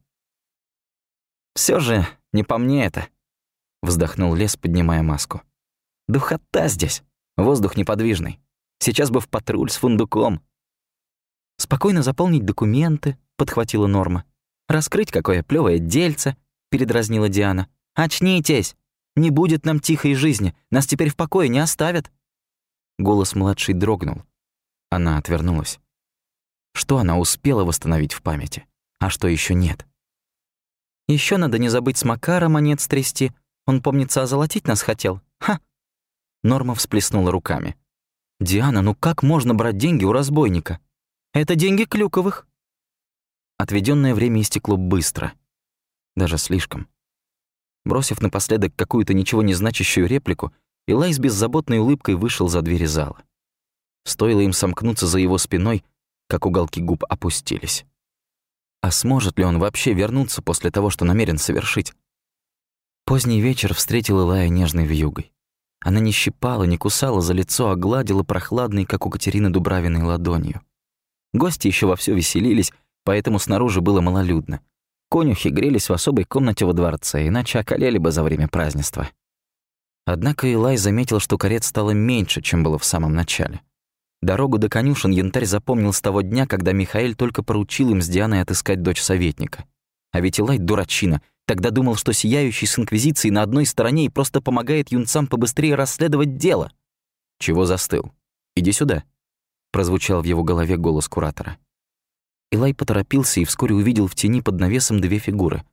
Все же не по мне это», — вздохнул лес, поднимая маску. «Духота здесь, воздух неподвижный. Сейчас бы в патруль с фундуком». «Спокойно заполнить документы», — подхватила Норма. «Раскрыть какое плевое дельце», — передразнила Диана. «Очнитесь!» Не будет нам тихой жизни. Нас теперь в покое не оставят». Голос младшей дрогнул. Она отвернулась. Что она успела восстановить в памяти, а что еще нет? Еще надо не забыть с Макара монет стрясти. Он, помнится, озолотить нас хотел. Ха!» Норма всплеснула руками. «Диана, ну как можно брать деньги у разбойника? Это деньги Клюковых». Отведенное время истекло быстро. Даже слишком. Бросив напоследок какую-то ничего не значащую реплику, Илай с беззаботной улыбкой вышел за двери зала. Стоило им сомкнуться за его спиной, как уголки губ опустились. А сможет ли он вообще вернуться после того, что намерен совершить? Поздний вечер встретил Илая нежной вьюгой. Она не щипала, не кусала за лицо, а гладила прохладной, как у Катерины Дубравиной, ладонью. Гости еще вовсю веселились, поэтому снаружи было малолюдно. Конюхи грелись в особой комнате во дворце, иначе околели бы за время празднества. Однако Илай заметил, что карет стало меньше, чем было в самом начале. Дорогу до конюшен янтарь запомнил с того дня, когда Михаил только поручил им с Дианой отыскать дочь советника. А ведь Илай дурачина. Тогда думал, что сияющий с Инквизицией на одной стороне и просто помогает юнцам побыстрее расследовать дело. «Чего застыл? Иди сюда», — прозвучал в его голове голос куратора. Илай поторопился и вскоре увидел в тени под навесом две фигуры.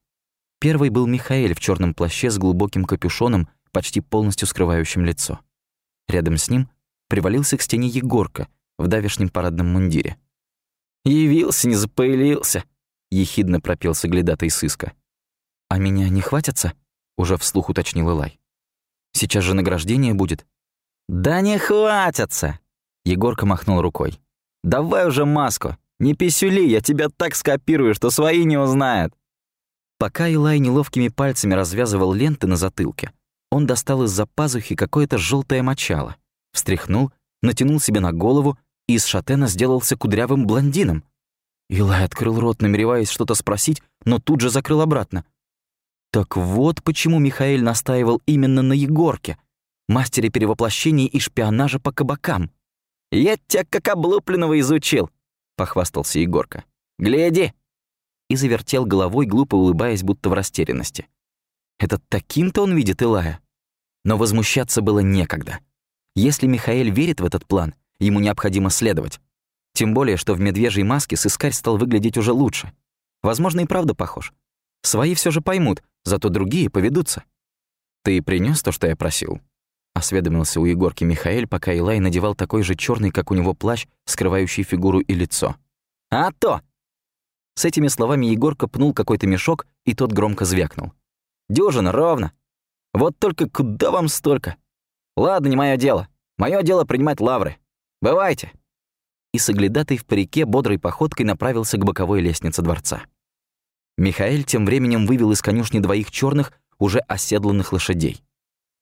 Первый был Михаил в черном плаще с глубоким капюшоном, почти полностью скрывающим лицо. Рядом с ним привалился к стене Егорка в давешнем парадном мундире. «Явился, не запылился», — ехидно пропел соглядатый сыска. «А меня не хватятся?» — уже вслух уточнил Илай. «Сейчас же награждение будет». «Да не хватятся!» — Егорка махнул рукой. «Давай уже маску! Не писюли, я тебя так скопирую, что свои не узнают!» Пока Илай неловкими пальцами развязывал ленты на затылке, он достал из-за пазухи какое-то желтое мочало встряхнул, натянул себе на голову и из шатена сделался кудрявым блондином. Илай открыл рот, намереваясь что-то спросить, но тут же закрыл обратно. Так вот почему Михаил настаивал именно на Егорке, мастере перевоплощения и шпионажа по кабакам. «Я тебя как облупленного изучил», — похвастался Егорка. «Гляди!» И завертел головой, глупо улыбаясь, будто в растерянности. Это таким-то он видит Илая. Но возмущаться было некогда. Если Михаил верит в этот план, ему необходимо следовать. Тем более, что в медвежьей маске сыскарь стал выглядеть уже лучше. Возможно, и правда похож. Свои все же поймут, зато другие поведутся. «Ты принес то, что я просил?» — осведомился у Егорки Михаил, пока Илай надевал такой же черный, как у него плащ, скрывающий фигуру и лицо. «А то!» С этими словами Егорка пнул какой-то мешок, и тот громко звякнул. «Дюжина, ровно! Вот только куда вам столько? Ладно, не мое дело. Мое дело принимать лавры. Бывайте. И соглядатый в парике бодрой походкой направился к боковой лестнице дворца. Михаил тем временем вывел из конюшни двоих черных, уже оседланных лошадей.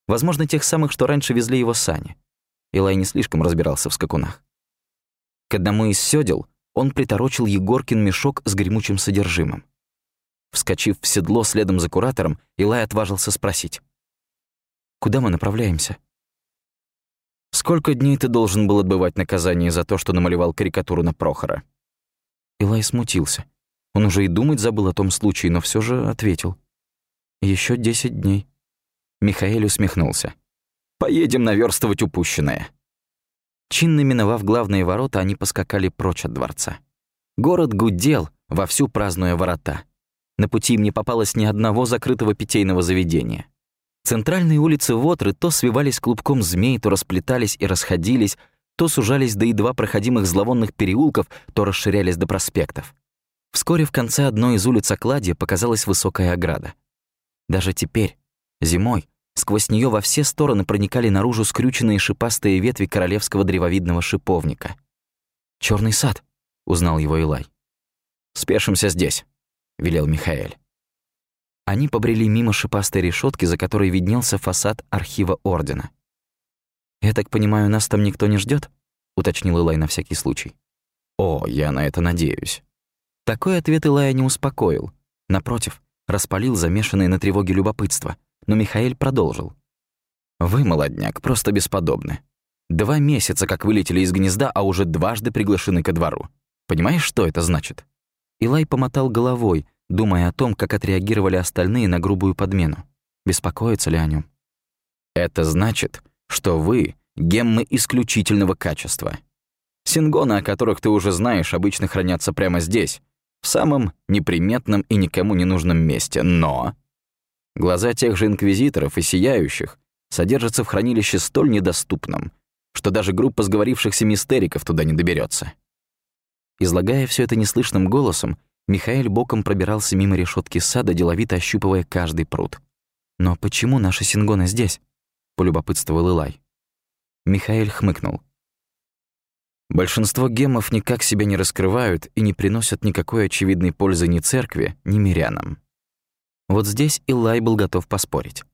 Возможно, тех самых, что раньше везли его сани. Илай не слишком разбирался в скакунах. К одному из сёдел он приторочил Егоркин мешок с гремучим содержимым. Вскочив в седло следом за куратором, Илай отважился спросить. «Куда мы направляемся?» Сколько дней ты должен был отбывать наказание за то, что намалевал карикатуру на Прохора?» Илай смутился. Он уже и думать забыл о том случае, но все же ответил. Еще десять дней». Михаил усмехнулся. «Поедем наверстывать упущенное». Чинно миновав главные ворота, они поскакали прочь от дворца. Город гудел, вовсю празднуя ворота. На пути им не попалось ни одного закрытого питейного заведения. Центральные улицы Вотры то свивались клубком змей, то расплетались и расходились, то сужались до едва проходимых зловонных переулков, то расширялись до проспектов. Вскоре в конце одной из улиц Окладья показалась высокая ограда. Даже теперь, зимой, сквозь нее во все стороны проникали наружу скрюченные шипастые ветви королевского древовидного шиповника. Черный сад», — узнал его Илай. «Спешимся здесь», — велел Михаэль. Они побрели мимо шипастой решетки, за которой виднелся фасад архива Ордена. «Я так понимаю, нас там никто не ждет? уточнил Илай на всякий случай. «О, я на это надеюсь». Такой ответ Илая не успокоил. Напротив, распалил замешанное на тревоге любопытство. Но Михаил продолжил. «Вы, молодняк, просто бесподобны. Два месяца, как вылетели из гнезда, а уже дважды приглашены ко двору. Понимаешь, что это значит?» Илай помотал головой, думая о том, как отреагировали остальные на грубую подмену. Беспокоятся ли о нем? Это значит, что вы — геммы исключительного качества. Сингоны, о которых ты уже знаешь, обычно хранятся прямо здесь, в самом неприметном и никому не нужном месте, но... Глаза тех же инквизиторов и сияющих содержатся в хранилище столь недоступном, что даже группа сговорившихся мистериков туда не доберется. Излагая все это неслышным голосом, Михаил боком пробирался мимо решетки сада, деловито ощупывая каждый пруд. «Но почему наши сингоны здесь?» — полюбопытствовал Илай. Михаил хмыкнул. Большинство гемов никак себя не раскрывают и не приносят никакой очевидной пользы ни церкви, ни мирянам. Вот здесь Илай был готов поспорить.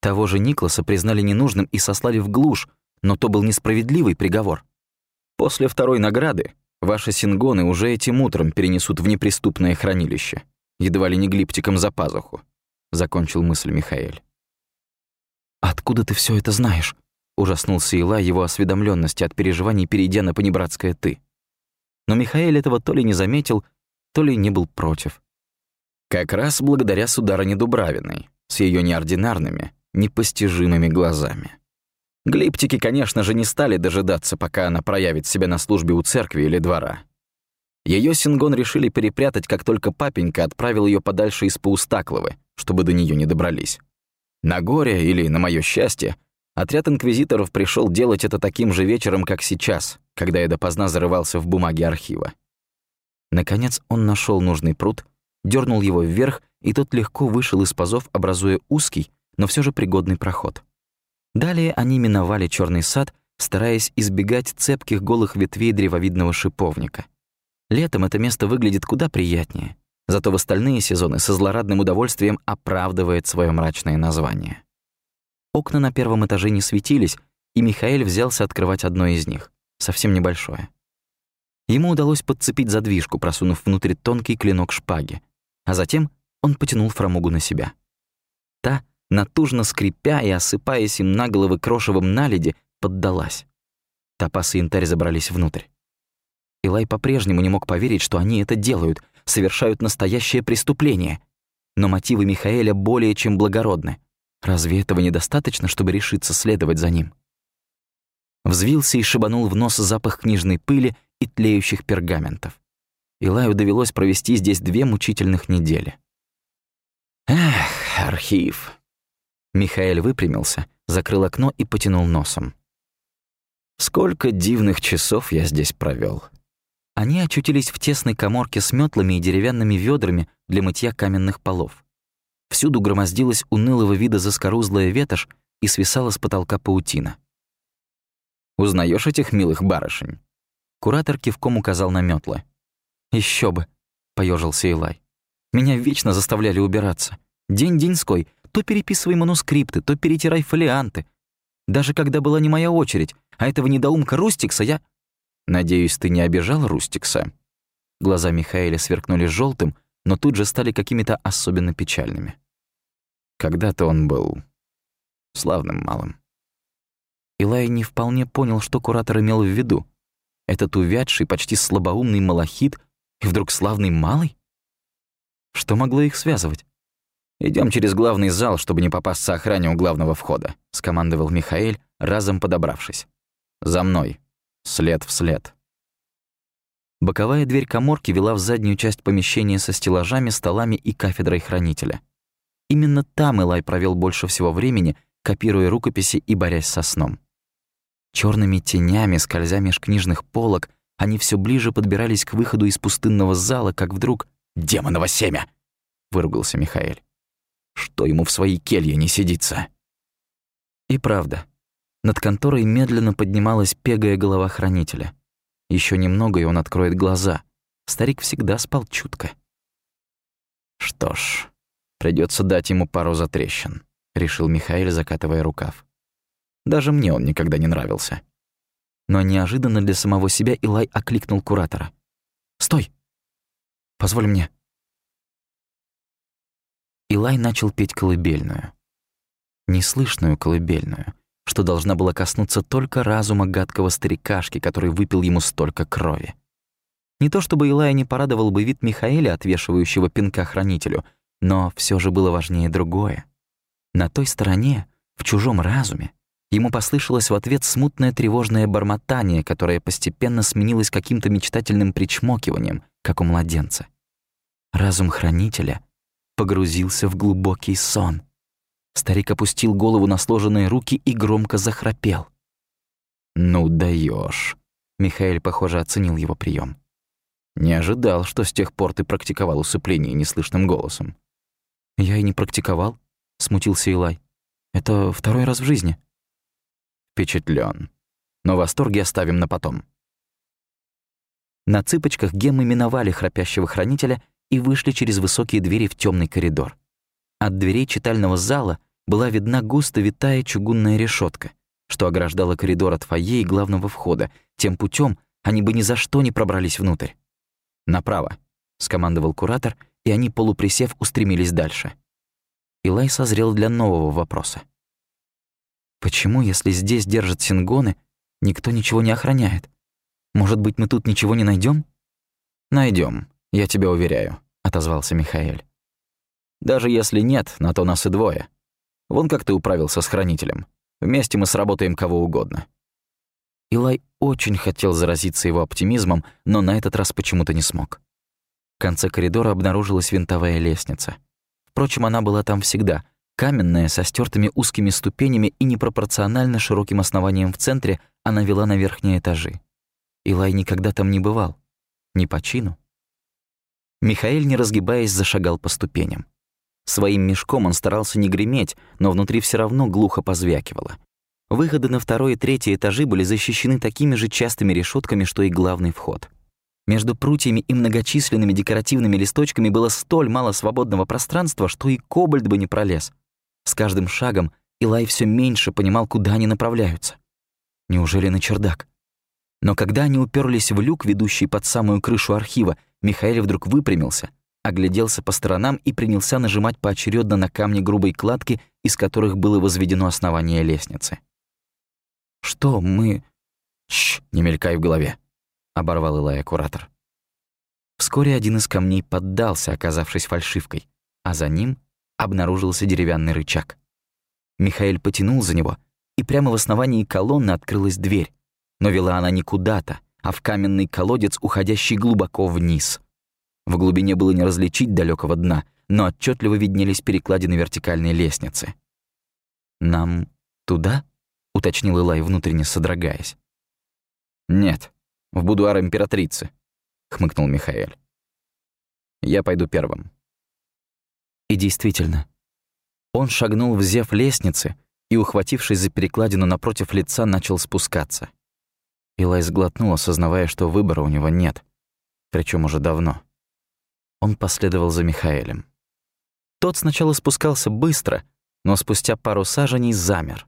Того же Никласа признали ненужным и сослали в глушь, но то был несправедливый приговор. После второй награды ваши сингоны уже этим утром перенесут в неприступное хранилище, едва ли не глиптиком за пазуху, закончил мысль Михаэль. Откуда ты все это знаешь? Ужаснулся Ила его осведомленности от переживаний, перейдя на понебратское «ты». Но Михаил этого то ли не заметил, то ли не был против. Как раз благодаря сударыне Дубравиной, с ее неординарными, непостижимыми глазами. Глиптики, конечно же, не стали дожидаться, пока она проявит себя на службе у церкви или двора. Ее сингон решили перепрятать, как только папенька отправил ее подальше из Паустакловы, чтобы до нее не добрались. На горе или на мое счастье Отряд инквизиторов пришел делать это таким же вечером, как сейчас, когда я допоздна зарывался в бумаге архива. Наконец он нашел нужный пруд, дернул его вверх, и тот легко вышел из пазов, образуя узкий, но все же пригодный проход. Далее они миновали черный сад, стараясь избегать цепких голых ветвей древовидного шиповника. Летом это место выглядит куда приятнее, зато в остальные сезоны со злорадным удовольствием оправдывает свое мрачное название. Окна на первом этаже не светились, и Михаил взялся открывать одно из них, совсем небольшое. Ему удалось подцепить задвижку, просунув внутрь тонкий клинок шпаги, а затем он потянул фрамугу на себя. Та, натужно скрипя и осыпаясь им на головы крошевым наледи, поддалась. Топас и янтарь забрались внутрь. Илай по-прежнему не мог поверить, что они это делают, совершают настоящее преступление. Но мотивы Михаэля более чем благородны. Разве этого недостаточно, чтобы решиться следовать за ним? Взвился и шибанул в нос запах книжной пыли и тлеющих пергаментов. Илаю довелось провести здесь две мучительных недели. Эх, архив. Михаил выпрямился, закрыл окно и потянул носом. Сколько дивных часов я здесь провел. Они очутились в тесной коморке с метлами и деревянными ведрами для мытья каменных полов. Всюду громоздилась унылого вида заскорузлая ветошь и свисала с потолка паутина. Узнаешь этих милых барышень?» Куратор кивком указал на метлы. Еще бы», — поежился Илай. «Меня вечно заставляли убираться. День-деньской, то переписывай манускрипты, то перетирай фолианты. Даже когда была не моя очередь, а этого недоумка Рустикса я...» «Надеюсь, ты не обижал Рустикса?» Глаза Михаэля сверкнули желтым, но тут же стали какими-то особенно печальными. Когда-то он был славным малым. Илай не вполне понял, что куратор имел в виду. Этот увядший, почти слабоумный малахит и вдруг славный малый? Что могло их связывать? Идем через главный зал, чтобы не попасться охране у главного входа», — скомандовал Михаил, разом подобравшись. «За мной. След в след». Боковая дверь коморки вела в заднюю часть помещения со стеллажами, столами и кафедрой хранителя. Именно там Элай провел больше всего времени, копируя рукописи и борясь со сном. Черными тенями, скользя меж книжных полок, они все ближе подбирались к выходу из пустынного зала, как вдруг «Демоново семя!» — выругался Михаил. «Что ему в своей келье не сидится?» И правда, над конторой медленно поднималась пегая голова хранителя — еще немного, и он откроет глаза. Старик всегда спал чутко. «Что ж, придется дать ему пару затрещин», — решил Михаил, закатывая рукав. «Даже мне он никогда не нравился». Но неожиданно для самого себя Илай окликнул куратора. «Стой! Позволь мне». Илай начал петь колыбельную. Неслышную колыбельную, что должна была коснуться только разума гадкого старикашки, который выпил ему столько крови. Не то чтобы Илая не порадовал бы вид Михаэля, отвешивающего пинка хранителю, но все же было важнее другое. На той стороне, в чужом разуме, ему послышалось в ответ смутное тревожное бормотание, которое постепенно сменилось каким-то мечтательным причмокиванием, как у младенца. Разум хранителя погрузился в глубокий сон. Старик опустил голову на сложенные руки и громко захрапел. «Ну даешь. Михаил, похоже, оценил его прием. «Не ожидал, что с тех пор ты практиковал усыпление неслышным голосом». «Я и не практиковал», — смутился Илай. «Это второй раз в жизни». Впечатлен. Но восторги оставим на потом. На цыпочках геммы миновали храпящего хранителя и вышли через высокие двери в темный коридор. От дверей читального зала была видна густо витая чугунная решетка, что ограждала коридор от фойе и главного входда. Тем путем они бы ни за что не пробрались внутрь. «Направо», — скомандовал куратор, и они, полуприсев, устремились дальше. Илай созрел для нового вопроса. «Почему, если здесь держат сингоны, никто ничего не охраняет? Может быть, мы тут ничего не найдем? Найдем, я тебя уверяю», — отозвался Михаэль. «Даже если нет, на то нас и двое. Вон как ты управился с хранителем. Вместе мы сработаем кого угодно». Илай очень хотел заразиться его оптимизмом, но на этот раз почему-то не смог. В конце коридора обнаружилась винтовая лестница. Впрочем, она была там всегда, каменная, со стертыми узкими ступенями и непропорционально широким основанием в центре, она вела на верхние этажи. Илай никогда там не бывал. Не по чину. Михаил, не разгибаясь, зашагал по ступеням. Своим мешком он старался не греметь, но внутри все равно глухо позвякивало. Выходы на второй и третий этажи были защищены такими же частыми решетками, что и главный вход. Между прутьями и многочисленными декоративными листочками было столь мало свободного пространства, что и кобальт бы не пролез. С каждым шагом Илай все меньше понимал, куда они направляются. Неужели на чердак? Но когда они уперлись в люк, ведущий под самую крышу архива, Михаил вдруг выпрямился, огляделся по сторонам и принялся нажимать поочередно на камни грубой кладки, из которых было возведено основание лестницы. «Что мы...» «Чш, не мелькай в голове», — оборвал Илая куратор. Вскоре один из камней поддался, оказавшись фальшивкой, а за ним обнаружился деревянный рычаг. Михаил потянул за него, и прямо в основании колонны открылась дверь. Но вела она не куда-то, а в каменный колодец, уходящий глубоко вниз. В глубине было не различить далекого дна, но отчетливо виднелись перекладины вертикальной лестницы. «Нам туда?» — уточнил Илай, внутренне содрогаясь. «Нет, в будуар императрицы», — хмыкнул Михаэль. «Я пойду первым». И действительно, он шагнул в зев лестницы и, ухватившись за перекладину напротив лица, начал спускаться. Илай сглотнул, осознавая, что выбора у него нет, причем уже давно. Он последовал за Михаэлем. Тот сначала спускался быстро, но спустя пару саженей замер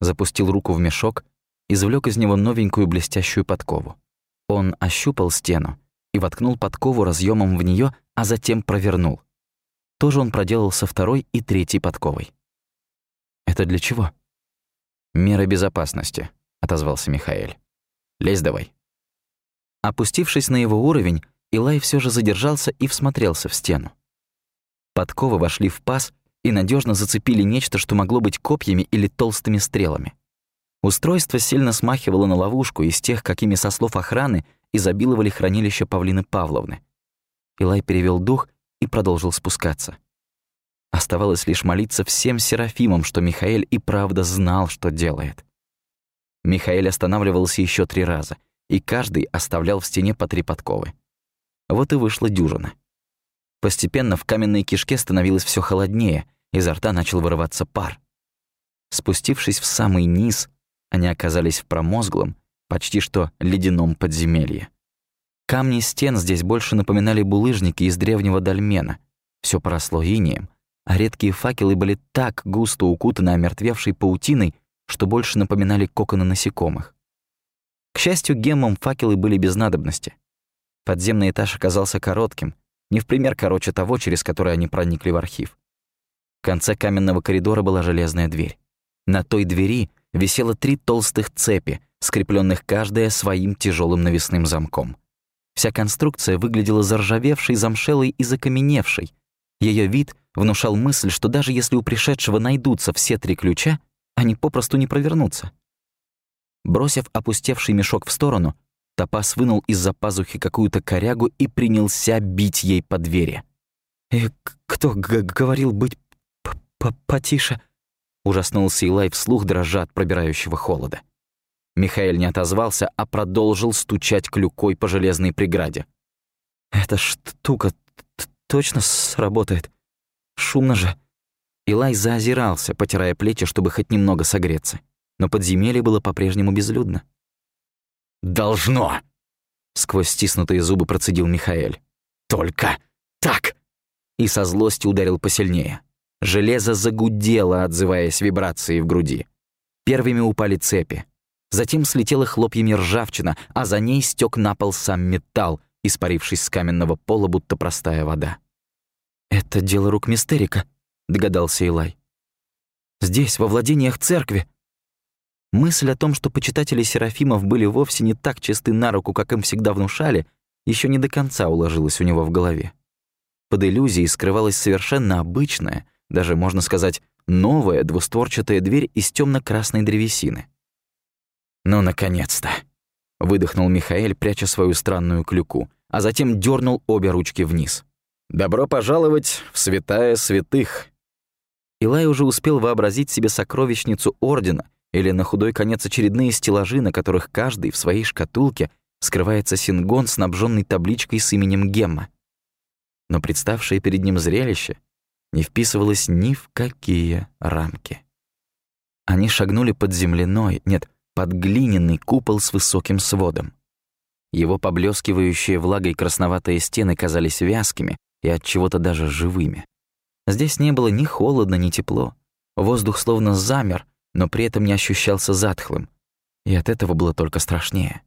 запустил руку в мешок, извлек из него новенькую блестящую подкову. Он ощупал стену и воткнул подкову разъемом в нее, а затем провернул. То же он проделал со второй и третьей подковой. «Это для чего?» «Меры безопасности», — отозвался Михаэль. «Лезь давай». Опустившись на его уровень, Илай все же задержался и всмотрелся в стену. Подковы вошли в паз и надежно зацепили нечто, что могло быть копьями или толстыми стрелами. Устройство сильно смахивало на ловушку из тех, какими со слов охраны изобиловали хранилище Павлины Павловны. Илай перевел дух и продолжил спускаться. Оставалось лишь молиться всем серафимам, что Михаил и правда знал, что делает. Михаил останавливался еще три раза, и каждый оставлял в стене по три подковы. Вот и вышла дюжина. Постепенно в каменной кишке становилось все холоднее, изо рта начал вырываться пар. Спустившись в самый низ, они оказались в промозглом, почти что ледяном подземелье. Камни стен здесь больше напоминали булыжники из древнего дольмена. Все поросло инеем, а редкие факелы были так густо укутаны омертвевшей паутиной, что больше напоминали коконы насекомых. К счастью, геммам факелы были без надобности. Подземный этаж оказался коротким, не в пример короче того, через который они проникли в архив. В конце каменного коридора была железная дверь. На той двери висело три толстых цепи, скрепленных каждая своим тяжелым навесным замком. Вся конструкция выглядела заржавевшей, замшелой и закаменевшей. Ее вид внушал мысль, что даже если у пришедшего найдутся все три ключа, они попросту не провернутся. Бросив опустевший мешок в сторону, Топас вынул из-за пазухи какую-то корягу и принялся бить ей по двери — «И кто говорил быть потише?» Ужаснулся Илай вслух, дрожа от пробирающего холода. Михаил не отозвался, а продолжил стучать клюкой по железной преграде. «Эта штука точно сработает. Шумно же». Илай заозирался, потирая плечи, чтобы хоть немного согреться. Но подземелье было по-прежнему безлюдно. «Должно!» — сквозь стиснутые зубы процедил Михаил. «Только так!» И со злости ударил посильнее. Железо загудело, отзываясь вибрацией в груди. Первыми упали цепи. Затем слетела хлопьями ржавчина, а за ней стек на пол сам металл, испарившись с каменного пола, будто простая вода. «Это дело рук мистерика», — догадался Илай. «Здесь, во владениях церкви». Мысль о том, что почитатели Серафимов были вовсе не так чисты на руку, как им всегда внушали, еще не до конца уложилась у него в голове. Под иллюзией скрывалась совершенно обычная, даже, можно сказать, новая двустворчатая дверь из темно красной древесины. «Ну, наконец-то!» — выдохнул Михаэль, пряча свою странную клюку, а затем дернул обе ручки вниз. «Добро пожаловать в святая святых!» Илай уже успел вообразить себе сокровищницу Ордена или на худой конец очередные стеллажи, на которых каждый в своей шкатулке скрывается сингон, снабженный табличкой с именем Гемма. Но представшее перед ним зрелище не вписывалось ни в какие рамки. Они шагнули под земляной, нет, под глиняный купол с высоким сводом. Его поблескивающие влагой красноватые стены казались вязкими и от чего-то даже живыми. Здесь не было ни холодно, ни тепло. Воздух словно замер, но при этом не ощущался затхлым. И от этого было только страшнее.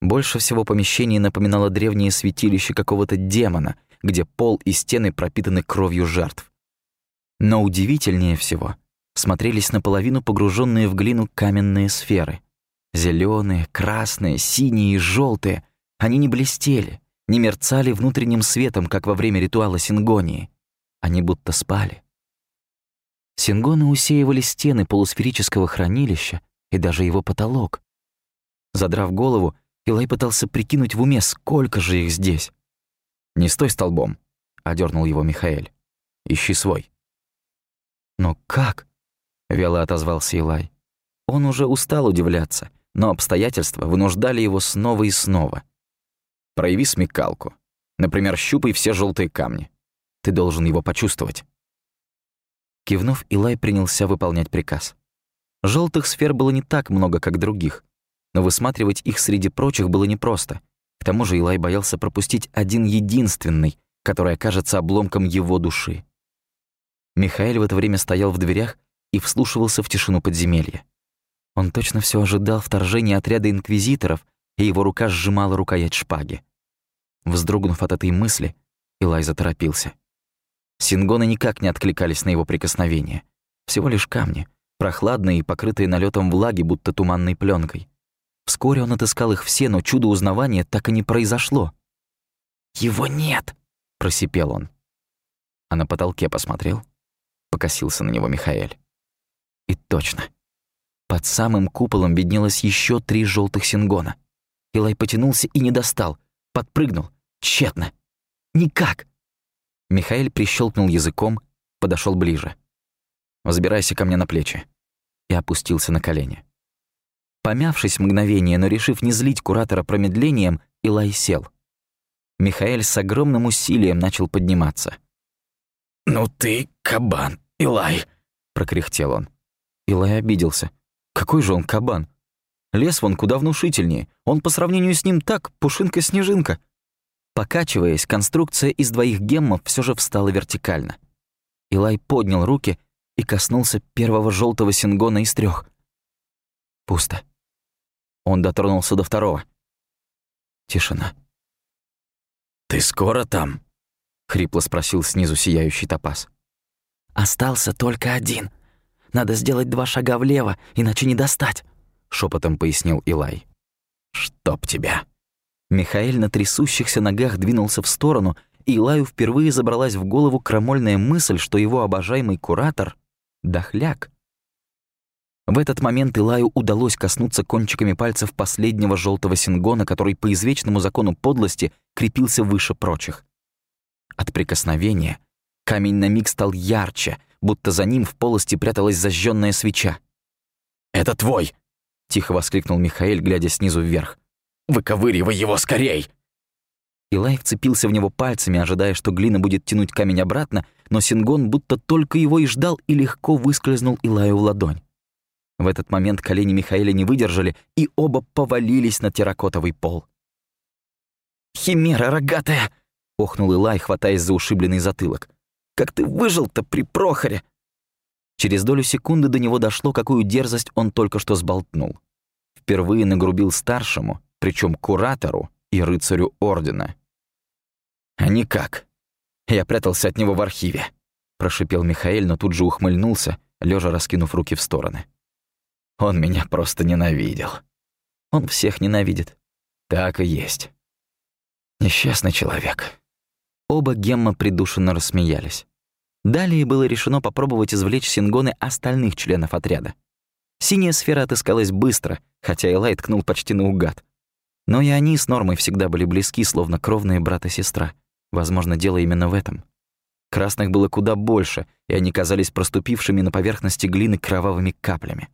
Больше всего помещение напоминало древнее святилище какого-то демона, где пол и стены пропитаны кровью жертв. Но удивительнее всего смотрелись наполовину погруженные в глину каменные сферы. Зеленые, красные, синие и желтые. Они не блестели, не мерцали внутренним светом, как во время ритуала сингонии. Они будто спали. Сингоны усеивали стены полусферического хранилища и даже его потолок. Задрав голову, Илай пытался прикинуть в уме, сколько же их здесь. «Не стой столбом», — одернул его Михаэль. «Ищи свой». «Но как?» — вяло отозвался Илай. Он уже устал удивляться, но обстоятельства вынуждали его снова и снова. «Прояви смекалку. Например, щупай все желтые камни. Ты должен его почувствовать». Кивнув, Илай принялся выполнять приказ. Желтых сфер было не так много, как других, но высматривать их среди прочих было непросто — к тому же Илай боялся пропустить один единственный, который окажется обломком его души. Михаил в это время стоял в дверях и вслушивался в тишину подземелья. Он точно все ожидал вторжения отряда инквизиторов, и его рука сжимала рукоять шпаги. Вздрогнув от этой мысли, Илай заторопился. Сингоны никак не откликались на его прикосновение. Всего лишь камни, прохладные и покрытые налетом влаги, будто туманной пленкой. Вскоре он отыскал их все, но чудо узнавания так и не произошло. «Его нет!» — просипел он. А на потолке посмотрел. Покосился на него Михаил. И точно. Под самым куполом виднелось еще три желтых сингона. Илай потянулся и не достал. Подпрыгнул. Тщетно. Никак. Михаил прищелкнул языком, подошел ближе. «Взбирайся ко мне на плечи». И опустился на колени. Помявшись мгновение, но решив не злить куратора промедлением, Илай сел. Михаэль с огромным усилием начал подниматься. «Ну ты кабан, Илай!» — прокряхтел он. Илай обиделся. «Какой же он кабан? Лес вон куда внушительнее. Он по сравнению с ним так, пушинка-снежинка». Покачиваясь, конструкция из двоих геммов все же встала вертикально. Илай поднял руки и коснулся первого желтого сингона из трех. Пусто. Он дотронулся до второго. Тишина. «Ты скоро там?» — хрипло спросил снизу сияющий топаз. «Остался только один. Надо сделать два шага влево, иначе не достать», — шепотом пояснил Илай. «Чтоб тебя!» Михаил на трясущихся ногах двинулся в сторону, и Илаю впервые забралась в голову крамольная мысль, что его обожаемый куратор — дохляк. В этот момент Илаю удалось коснуться кончиками пальцев последнего желтого сингона, который по извечному закону подлости крепился выше прочих. От прикосновения камень на миг стал ярче, будто за ним в полости пряталась зажженная свеча. «Это твой!» — тихо воскликнул Михаил, глядя снизу вверх. «Выковыривай его скорей!» Илай вцепился в него пальцами, ожидая, что глина будет тянуть камень обратно, но Сингон будто только его и ждал и легко выскользнул Илаю в ладонь. В этот момент колени Михаила не выдержали, и оба повалились на терракотовый пол. «Химера рогатая!» — охнул Илай, хватаясь за ушибленный затылок. «Как ты выжил-то при Прохоре?» Через долю секунды до него дошло, какую дерзость он только что сболтнул. Впервые нагрубил старшему, причем куратору и рыцарю Ордена. «А никак. Я прятался от него в архиве», — прошипел Михаил, но тут же ухмыльнулся, лежа раскинув руки в стороны. «Он меня просто ненавидел. Он всех ненавидит. Так и есть. Несчастный человек». Оба Гемма придушенно рассмеялись. Далее было решено попробовать извлечь сингоны остальных членов отряда. Синяя сфера отыскалась быстро, хотя Элай ткнул почти наугад. Но и они с Нормой всегда были близки, словно кровные брат и сестра. Возможно, дело именно в этом. Красных было куда больше, и они казались проступившими на поверхности глины кровавыми каплями.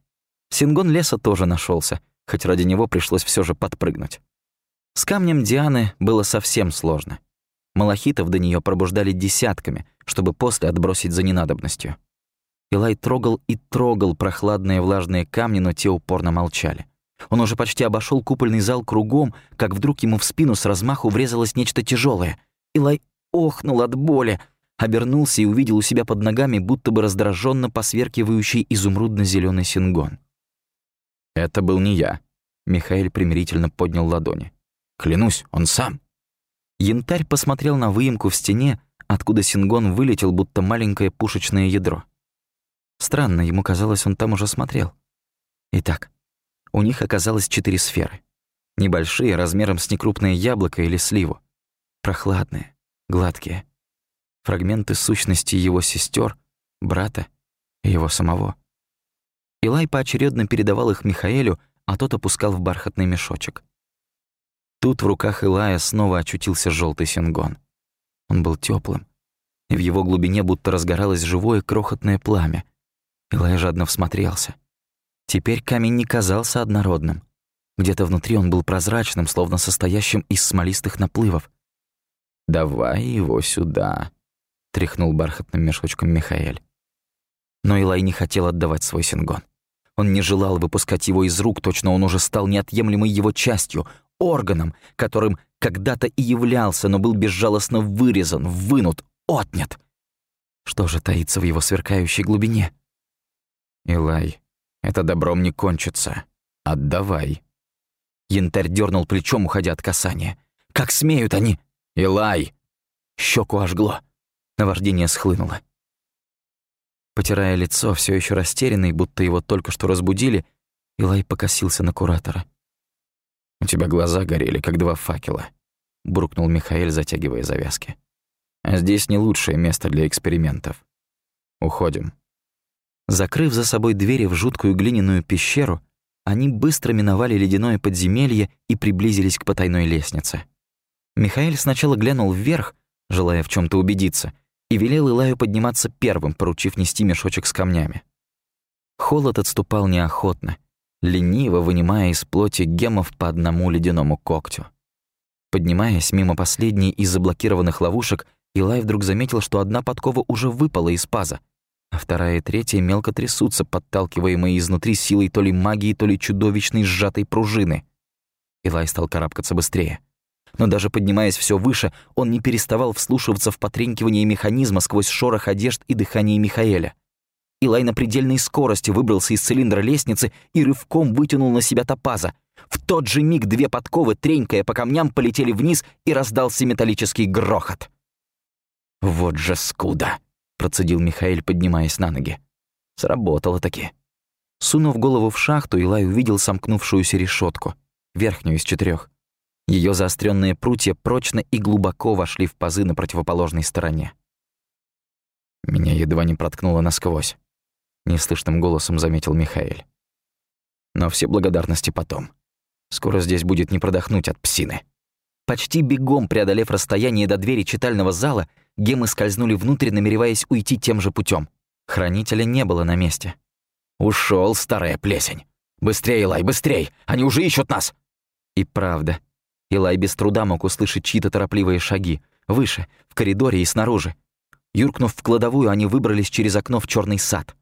Сингон леса тоже нашелся, хоть ради него пришлось все же подпрыгнуть. С камнем Дианы было совсем сложно. Малахитов до нее пробуждали десятками, чтобы после отбросить за ненадобностью. Илай трогал и трогал прохладные влажные камни, но те упорно молчали. Он уже почти обошел купольный зал кругом, как вдруг ему в спину с размаху врезалось нечто тяжелое. Илай охнул от боли, обернулся и увидел у себя под ногами будто бы раздраженно посверкивающий изумрудно зеленый сингон. «Это был не я», — Михаил примирительно поднял ладони. «Клянусь, он сам». Янтарь посмотрел на выемку в стене, откуда сингон вылетел, будто маленькое пушечное ядро. Странно, ему казалось, он там уже смотрел. Итак, у них оказалось четыре сферы. Небольшие, размером с некрупное яблоко или сливу прохладные, гладкие. Фрагменты сущности его сестер, брата и его самого. Илай поочередно передавал их Михаэлю, а тот опускал в бархатный мешочек. Тут в руках Илая снова очутился желтый сингон. Он был теплым, и в его глубине будто разгоралось живое крохотное пламя. Илай жадно всмотрелся. Теперь камень не казался однородным. Где-то внутри он был прозрачным, словно состоящим из смолистых наплывов. «Давай его сюда», — тряхнул бархатным мешочком Михаэль. Но Илай не хотел отдавать свой сингон. Он не желал выпускать его из рук, точно он уже стал неотъемлемой его частью, органом, которым когда-то и являлся, но был безжалостно вырезан, вынут, отнят. Что же таится в его сверкающей глубине? «Илай, это добром не кончится. Отдавай». Янтарь дернул плечом, уходя от касания. «Как смеют они!» «Илай!» Щеку ожгло. Наваждение схлынуло. Потирая лицо, все еще растерянный, будто его только что разбудили, Илай покосился на куратора. «У тебя глаза горели, как два факела», — буркнул Михаил, затягивая завязки. «А здесь не лучшее место для экспериментов. Уходим». Закрыв за собой двери в жуткую глиняную пещеру, они быстро миновали ледяное подземелье и приблизились к потайной лестнице. Михаил сначала глянул вверх, желая в чем то убедиться, и велел Илаю подниматься первым, поручив нести мешочек с камнями. Холод отступал неохотно, лениво вынимая из плоти гемов по одному ледяному когтю. Поднимаясь мимо последней из заблокированных ловушек, Илай вдруг заметил, что одна подкова уже выпала из паза, а вторая и третья мелко трясутся, подталкиваемые изнутри силой то ли магии, то ли чудовищной сжатой пружины. Илай стал карабкаться быстрее. Но даже поднимаясь все выше, он не переставал вслушиваться в потренькивание механизма сквозь шорох одежд и дыхание Михаэля. Илай на предельной скорости выбрался из цилиндра лестницы и рывком вытянул на себя топаза. В тот же миг две подковы, тренькая по камням, полетели вниз и раздался металлический грохот. «Вот же скуда!» — процедил Михаил, поднимаясь на ноги. Сработало-таки. Сунув голову в шахту, Илай увидел сомкнувшуюся решетку, верхнюю из четырех. Ее заостренные прутья прочно и глубоко вошли в пазы на противоположной стороне. Меня едва не проткнуло насквозь, неслышным голосом заметил Михаил. Но все благодарности потом. Скоро здесь будет не продохнуть от псины. Почти бегом преодолев расстояние до двери читального зала, гемы скользнули внутрь, намереваясь уйти тем же путем. Хранителя не было на месте. Ушел старая плесень. Быстрее, Лай, быстрей! Они уже ищут нас!» И правда. Илай без труда мог услышать чьи-то торопливые шаги. Выше, в коридоре и снаружи. Юркнув в кладовую, они выбрались через окно в черный сад.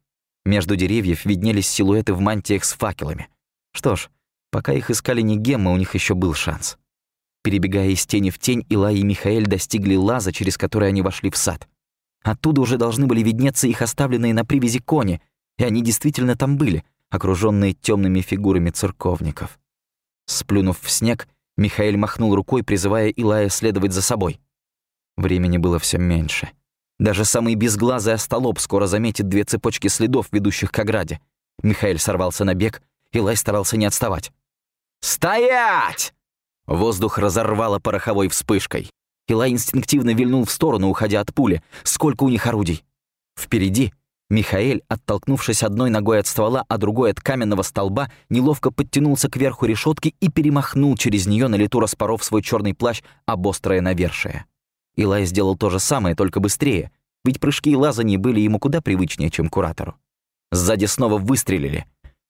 Между деревьев виднелись силуэты в мантиях с факелами. Что ж, пока их искали не геммы, у них еще был шанс. Перебегая из тени в тень, Илай и Михаэль достигли лаза, через который они вошли в сад. Оттуда уже должны были виднеться их оставленные на привязи кони, и они действительно там были, окруженные темными фигурами церковников. Сплюнув в снег, Михаэль махнул рукой, призывая Илая следовать за собой. Времени было все меньше. Даже самый безглазый остолоп скоро заметит две цепочки следов, ведущих к ограде. Михаил сорвался на бег, Илай старался не отставать. «Стоять!» Воздух разорвало пороховой вспышкой. Илай инстинктивно вильнул в сторону, уходя от пули. Сколько у них орудий? Впереди Михаэль, оттолкнувшись одной ногой от ствола, а другой от каменного столба, неловко подтянулся к верху решетки и перемахнул через нее на лету, распоров свой черный плащ об острое навершие. Илай сделал то же самое, только быстрее, ведь прыжки и лазания были ему куда привычнее, чем куратору. Сзади снова выстрелили.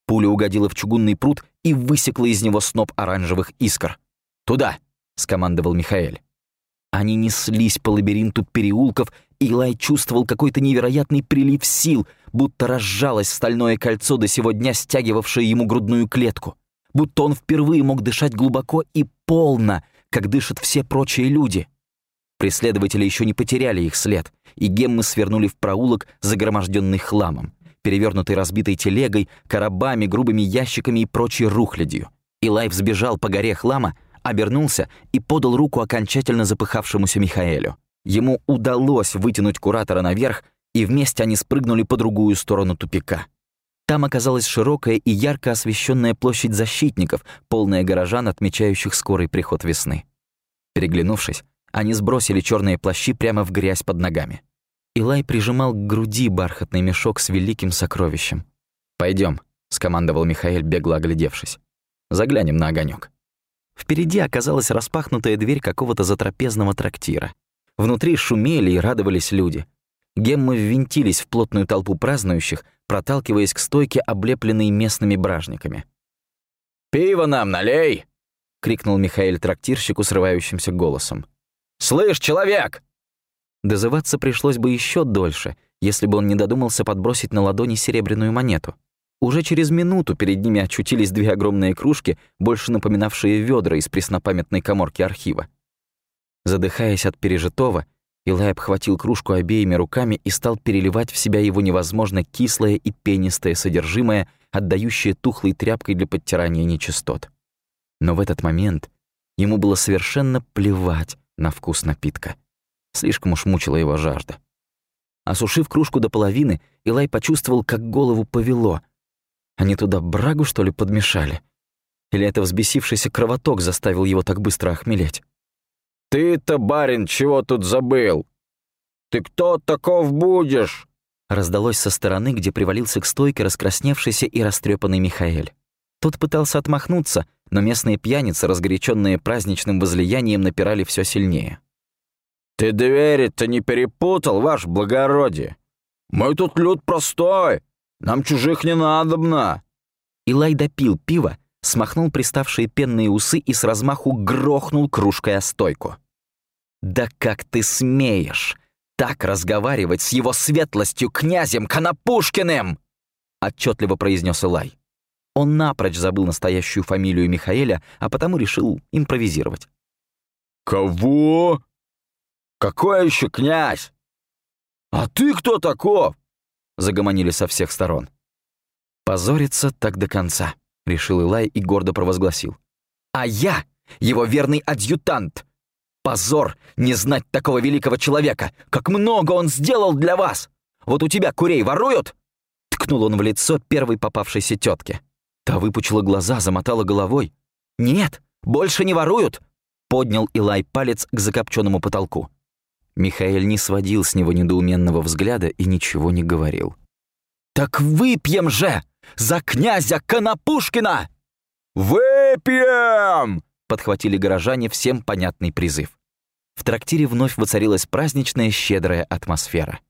Пуля угодила в чугунный пруд и высекла из него сноп оранжевых искр. «Туда!» — скомандовал Михаэль. Они неслись по лабиринту переулков, и Илай чувствовал какой-то невероятный прилив сил, будто разжалось стальное кольцо до сего дня, стягивавшее ему грудную клетку. Будто он впервые мог дышать глубоко и полно, как дышат все прочие люди. Преследователи еще не потеряли их след, и геммы свернули в проулок, загроможденный хламом, перевернутой разбитой телегой, коробами, грубыми ящиками и прочей рухлядью. Илай взбежал по горе хлама, обернулся и подал руку окончательно запыхавшемуся Михаэлю. Ему удалось вытянуть куратора наверх, и вместе они спрыгнули по другую сторону тупика. Там оказалась широкая и ярко освещенная площадь защитников, полная горожан, отмечающих скорый приход весны. Переглянувшись, они сбросили черные плащи прямо в грязь под ногами. Илай прижимал к груди бархатный мешок с великим сокровищем. Пойдем, скомандовал Михаил, бегло оглядевшись. «Заглянем на огонек. Впереди оказалась распахнутая дверь какого-то затрапезного трактира. Внутри шумели и радовались люди. Геммы ввинтились в плотную толпу празднующих, проталкиваясь к стойке, облепленной местными бражниками. «Пиво нам налей!» — крикнул Михаил трактирщику срывающимся голосом. «Слышь, человек!» Дозываться пришлось бы еще дольше, если бы он не додумался подбросить на ладони серебряную монету. Уже через минуту перед ними очутились две огромные кружки, больше напоминавшие ведра из преснопамятной коморки архива. Задыхаясь от пережитого, Илай обхватил кружку обеими руками и стал переливать в себя его невозможно кислое и пенистое содержимое, отдающее тухлой тряпкой для подтирания нечистот. Но в этот момент ему было совершенно плевать на вкус напитка. Слишком уж мучила его жажда. Осушив кружку до половины, Илай почувствовал, как голову повело — они туда брагу, что ли, подмешали? Или это взбесившийся кровоток заставил его так быстро охмелеть? «Ты-то, барин, чего тут забыл? Ты кто таков будешь?» Раздалось со стороны, где привалился к стойке раскрасневшийся и растрепанный Михаэль. Тот пытался отмахнуться, но местные пьяницы, разгоряченные праздничным возлиянием, напирали все сильнее. «Ты двери-то не перепутал, ваш благородие? Мы тут люд простой, нам чужих не надобно!» Илай допил пиво, смахнул приставшие пенные усы и с размаху грохнул кружкой о стойку. «Да как ты смеешь так разговаривать с его светлостью князем Конопушкиным?» отчетливо произнес Илай. Он напрочь забыл настоящую фамилию Михаэля, а потому решил импровизировать. «Кого? Какой еще князь? А ты кто таков?» Загомонили со всех сторон. «Позориться так до конца», — решил Илай и гордо провозгласил. «А я его верный адъютант! Позор не знать такого великого человека! Как много он сделал для вас! Вот у тебя курей воруют?» Ткнул он в лицо первой попавшейся тетке. Та выпучила глаза, замотала головой. «Нет, больше не воруют!» Поднял Илай палец к закопченному потолку. Михаил не сводил с него недоуменного взгляда и ничего не говорил. «Так выпьем же! За князя Конопушкина!» «Выпьем!» подхватили горожане всем понятный призыв. В трактире вновь воцарилась праздничная щедрая атмосфера.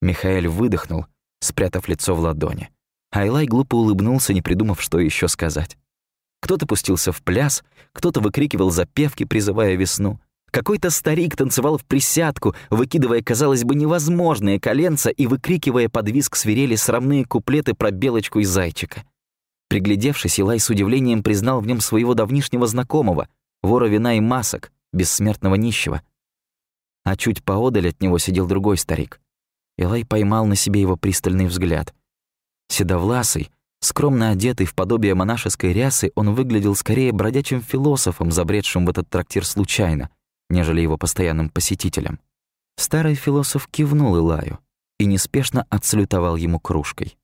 Михаэль выдохнул, спрятав лицо в ладони. Айлай глупо улыбнулся, не придумав, что еще сказать. Кто-то пустился в пляс, кто-то выкрикивал запевки, призывая весну. Какой-то старик танцевал в присядку, выкидывая, казалось бы, невозможные коленца и выкрикивая под визг свирели срамные куплеты про белочку и зайчика. Приглядевшись, Илай с удивлением признал в нем своего давнишнего знакомого, вора вина и масок, бессмертного нищего. А чуть поодаль от него сидел другой старик. Илай поймал на себе его пристальный взгляд. Седовласый, скромно одетый в подобие монашеской рясы, он выглядел скорее бродячим философом, забредшим в этот трактир случайно, нежели его постоянным посетителем. Старый философ кивнул Илаю и неспешно отсалютовал ему кружкой.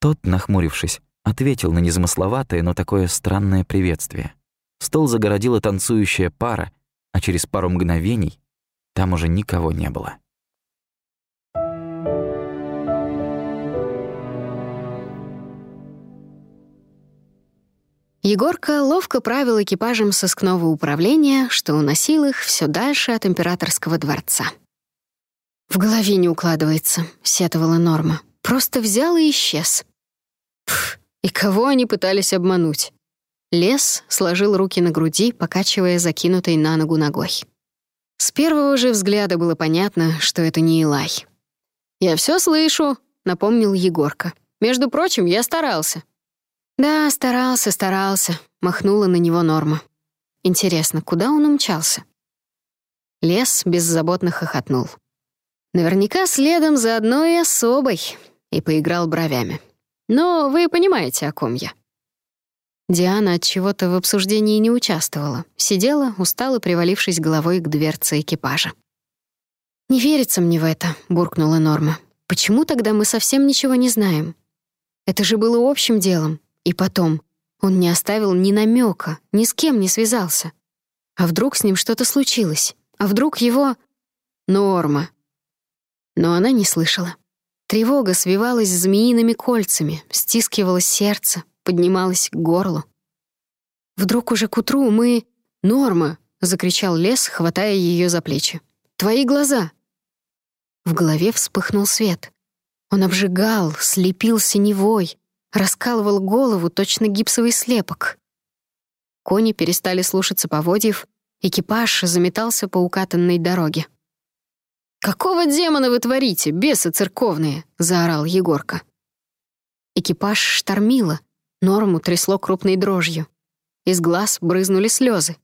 Тот, нахмурившись, ответил на незамысловатое, но такое странное приветствие. Стол загородила танцующая пара, а через пару мгновений там уже никого не было. Егорка ловко правил экипажем сыскного управления, что уносил их все дальше от императорского дворца. «В голове не укладывается», — сетовала Норма. «Просто взял и исчез». Пф, и кого они пытались обмануть? Лес сложил руки на груди, покачивая закинутой на ногу ногой. С первого же взгляда было понятно, что это не Илай. «Я все слышу», — напомнил Егорка. «Между прочим, я старался». «Да, старался, старался», — махнула на него Норма. «Интересно, куда он умчался?» Лес беззаботно хохотнул. Наверняка следом за одной особой и поиграл бровями. Но вы понимаете, о ком я. Диана от чего-то в обсуждении не участвовала, сидела, устало привалившись головой к дверце экипажа. «Не верится мне в это», — буркнула Норма. «Почему тогда мы совсем ничего не знаем? Это же было общим делом. И потом, он не оставил ни намека, ни с кем не связался. А вдруг с ним что-то случилось? А вдруг его... Норма. Но она не слышала. Тревога свивалась змеиными кольцами, стискивала сердце, поднималась к горлу. «Вдруг уже к утру мы...» «Норма!» — закричал Лес, хватая ее за плечи. «Твои глаза!» В голове вспыхнул свет. Он обжигал, слепил синевой, раскалывал голову, точно гипсовый слепок. Кони перестали слушаться поводьев, экипаж заметался по укатанной дороге. «Какого демона вы творите, бесы церковные?» — заорал Егорка. Экипаж штормило, Норму трясло крупной дрожью. Из глаз брызнули слезы.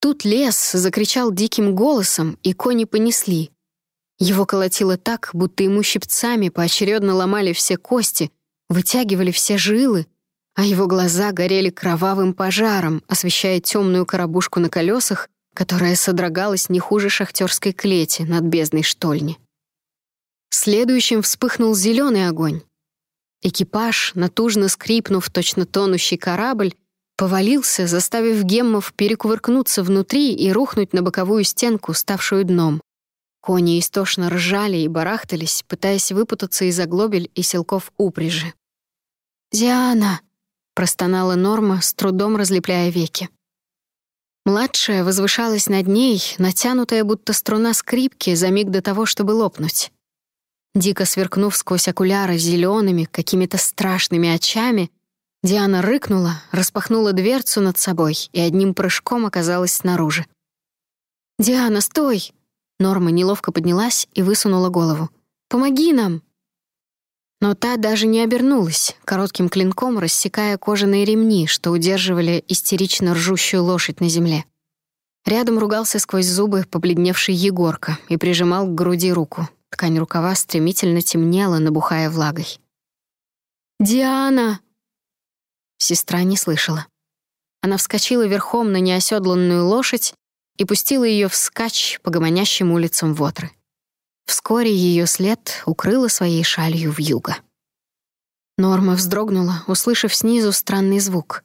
Тут лес закричал диким голосом, и кони понесли. Его колотило так, будто ему щипцами поочередно ломали все кости, вытягивали все жилы, а его глаза горели кровавым пожаром, освещая темную коробушку на колесах, которая содрогалась не хуже шахтерской клети над бездной штольни. Следующим вспыхнул зеленый огонь. Экипаж, натужно скрипнув точно тонущий корабль, повалился, заставив геммов перекувыркнуться внутри и рухнуть на боковую стенку, ставшую дном. Кони истошно ржали и барахтались, пытаясь выпутаться из оглобель и селков упряжи. «Диана!» — простонала Норма, с трудом разлепляя веки. Младшая возвышалась над ней, натянутая будто струна скрипки за миг до того, чтобы лопнуть. Дико сверкнув сквозь окуляры зелеными, какими-то страшными очами, Диана рыкнула, распахнула дверцу над собой и одним прыжком оказалась снаружи. «Диана, стой!» Норма неловко поднялась и высунула голову. «Помоги нам!» Но та даже не обернулась, коротким клинком рассекая кожаные ремни, что удерживали истерично ржущую лошадь на земле. Рядом ругался сквозь зубы побледневший Егорка и прижимал к груди руку. Ткань рукава стремительно темнела, набухая влагой. «Диана!» Сестра не слышала. Она вскочила верхом на неоседланную лошадь и пустила ее вскачь по гомонящим улицам Вотры. Вскоре ее след укрыла своей шалью в юго. Норма вздрогнула, услышав снизу странный звук.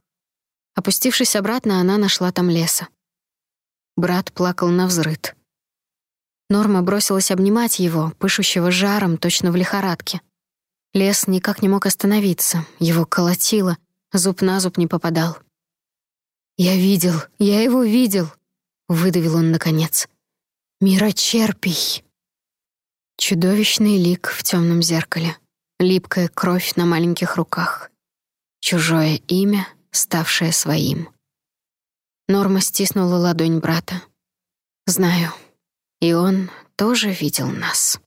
Опустившись обратно, она нашла там леса. Брат плакал на взрыд. Норма бросилась обнимать его, пышущего жаром, точно в лихорадке. Лес никак не мог остановиться, его колотило, зуб на зуб не попадал. «Я видел, я его видел», — выдавил он наконец. «Мирочерпий». Чудовищный лик в темном зеркале, липкая кровь на маленьких руках, чужое имя, ставшее своим. Норма стиснула ладонь брата. «Знаю, и он тоже видел нас».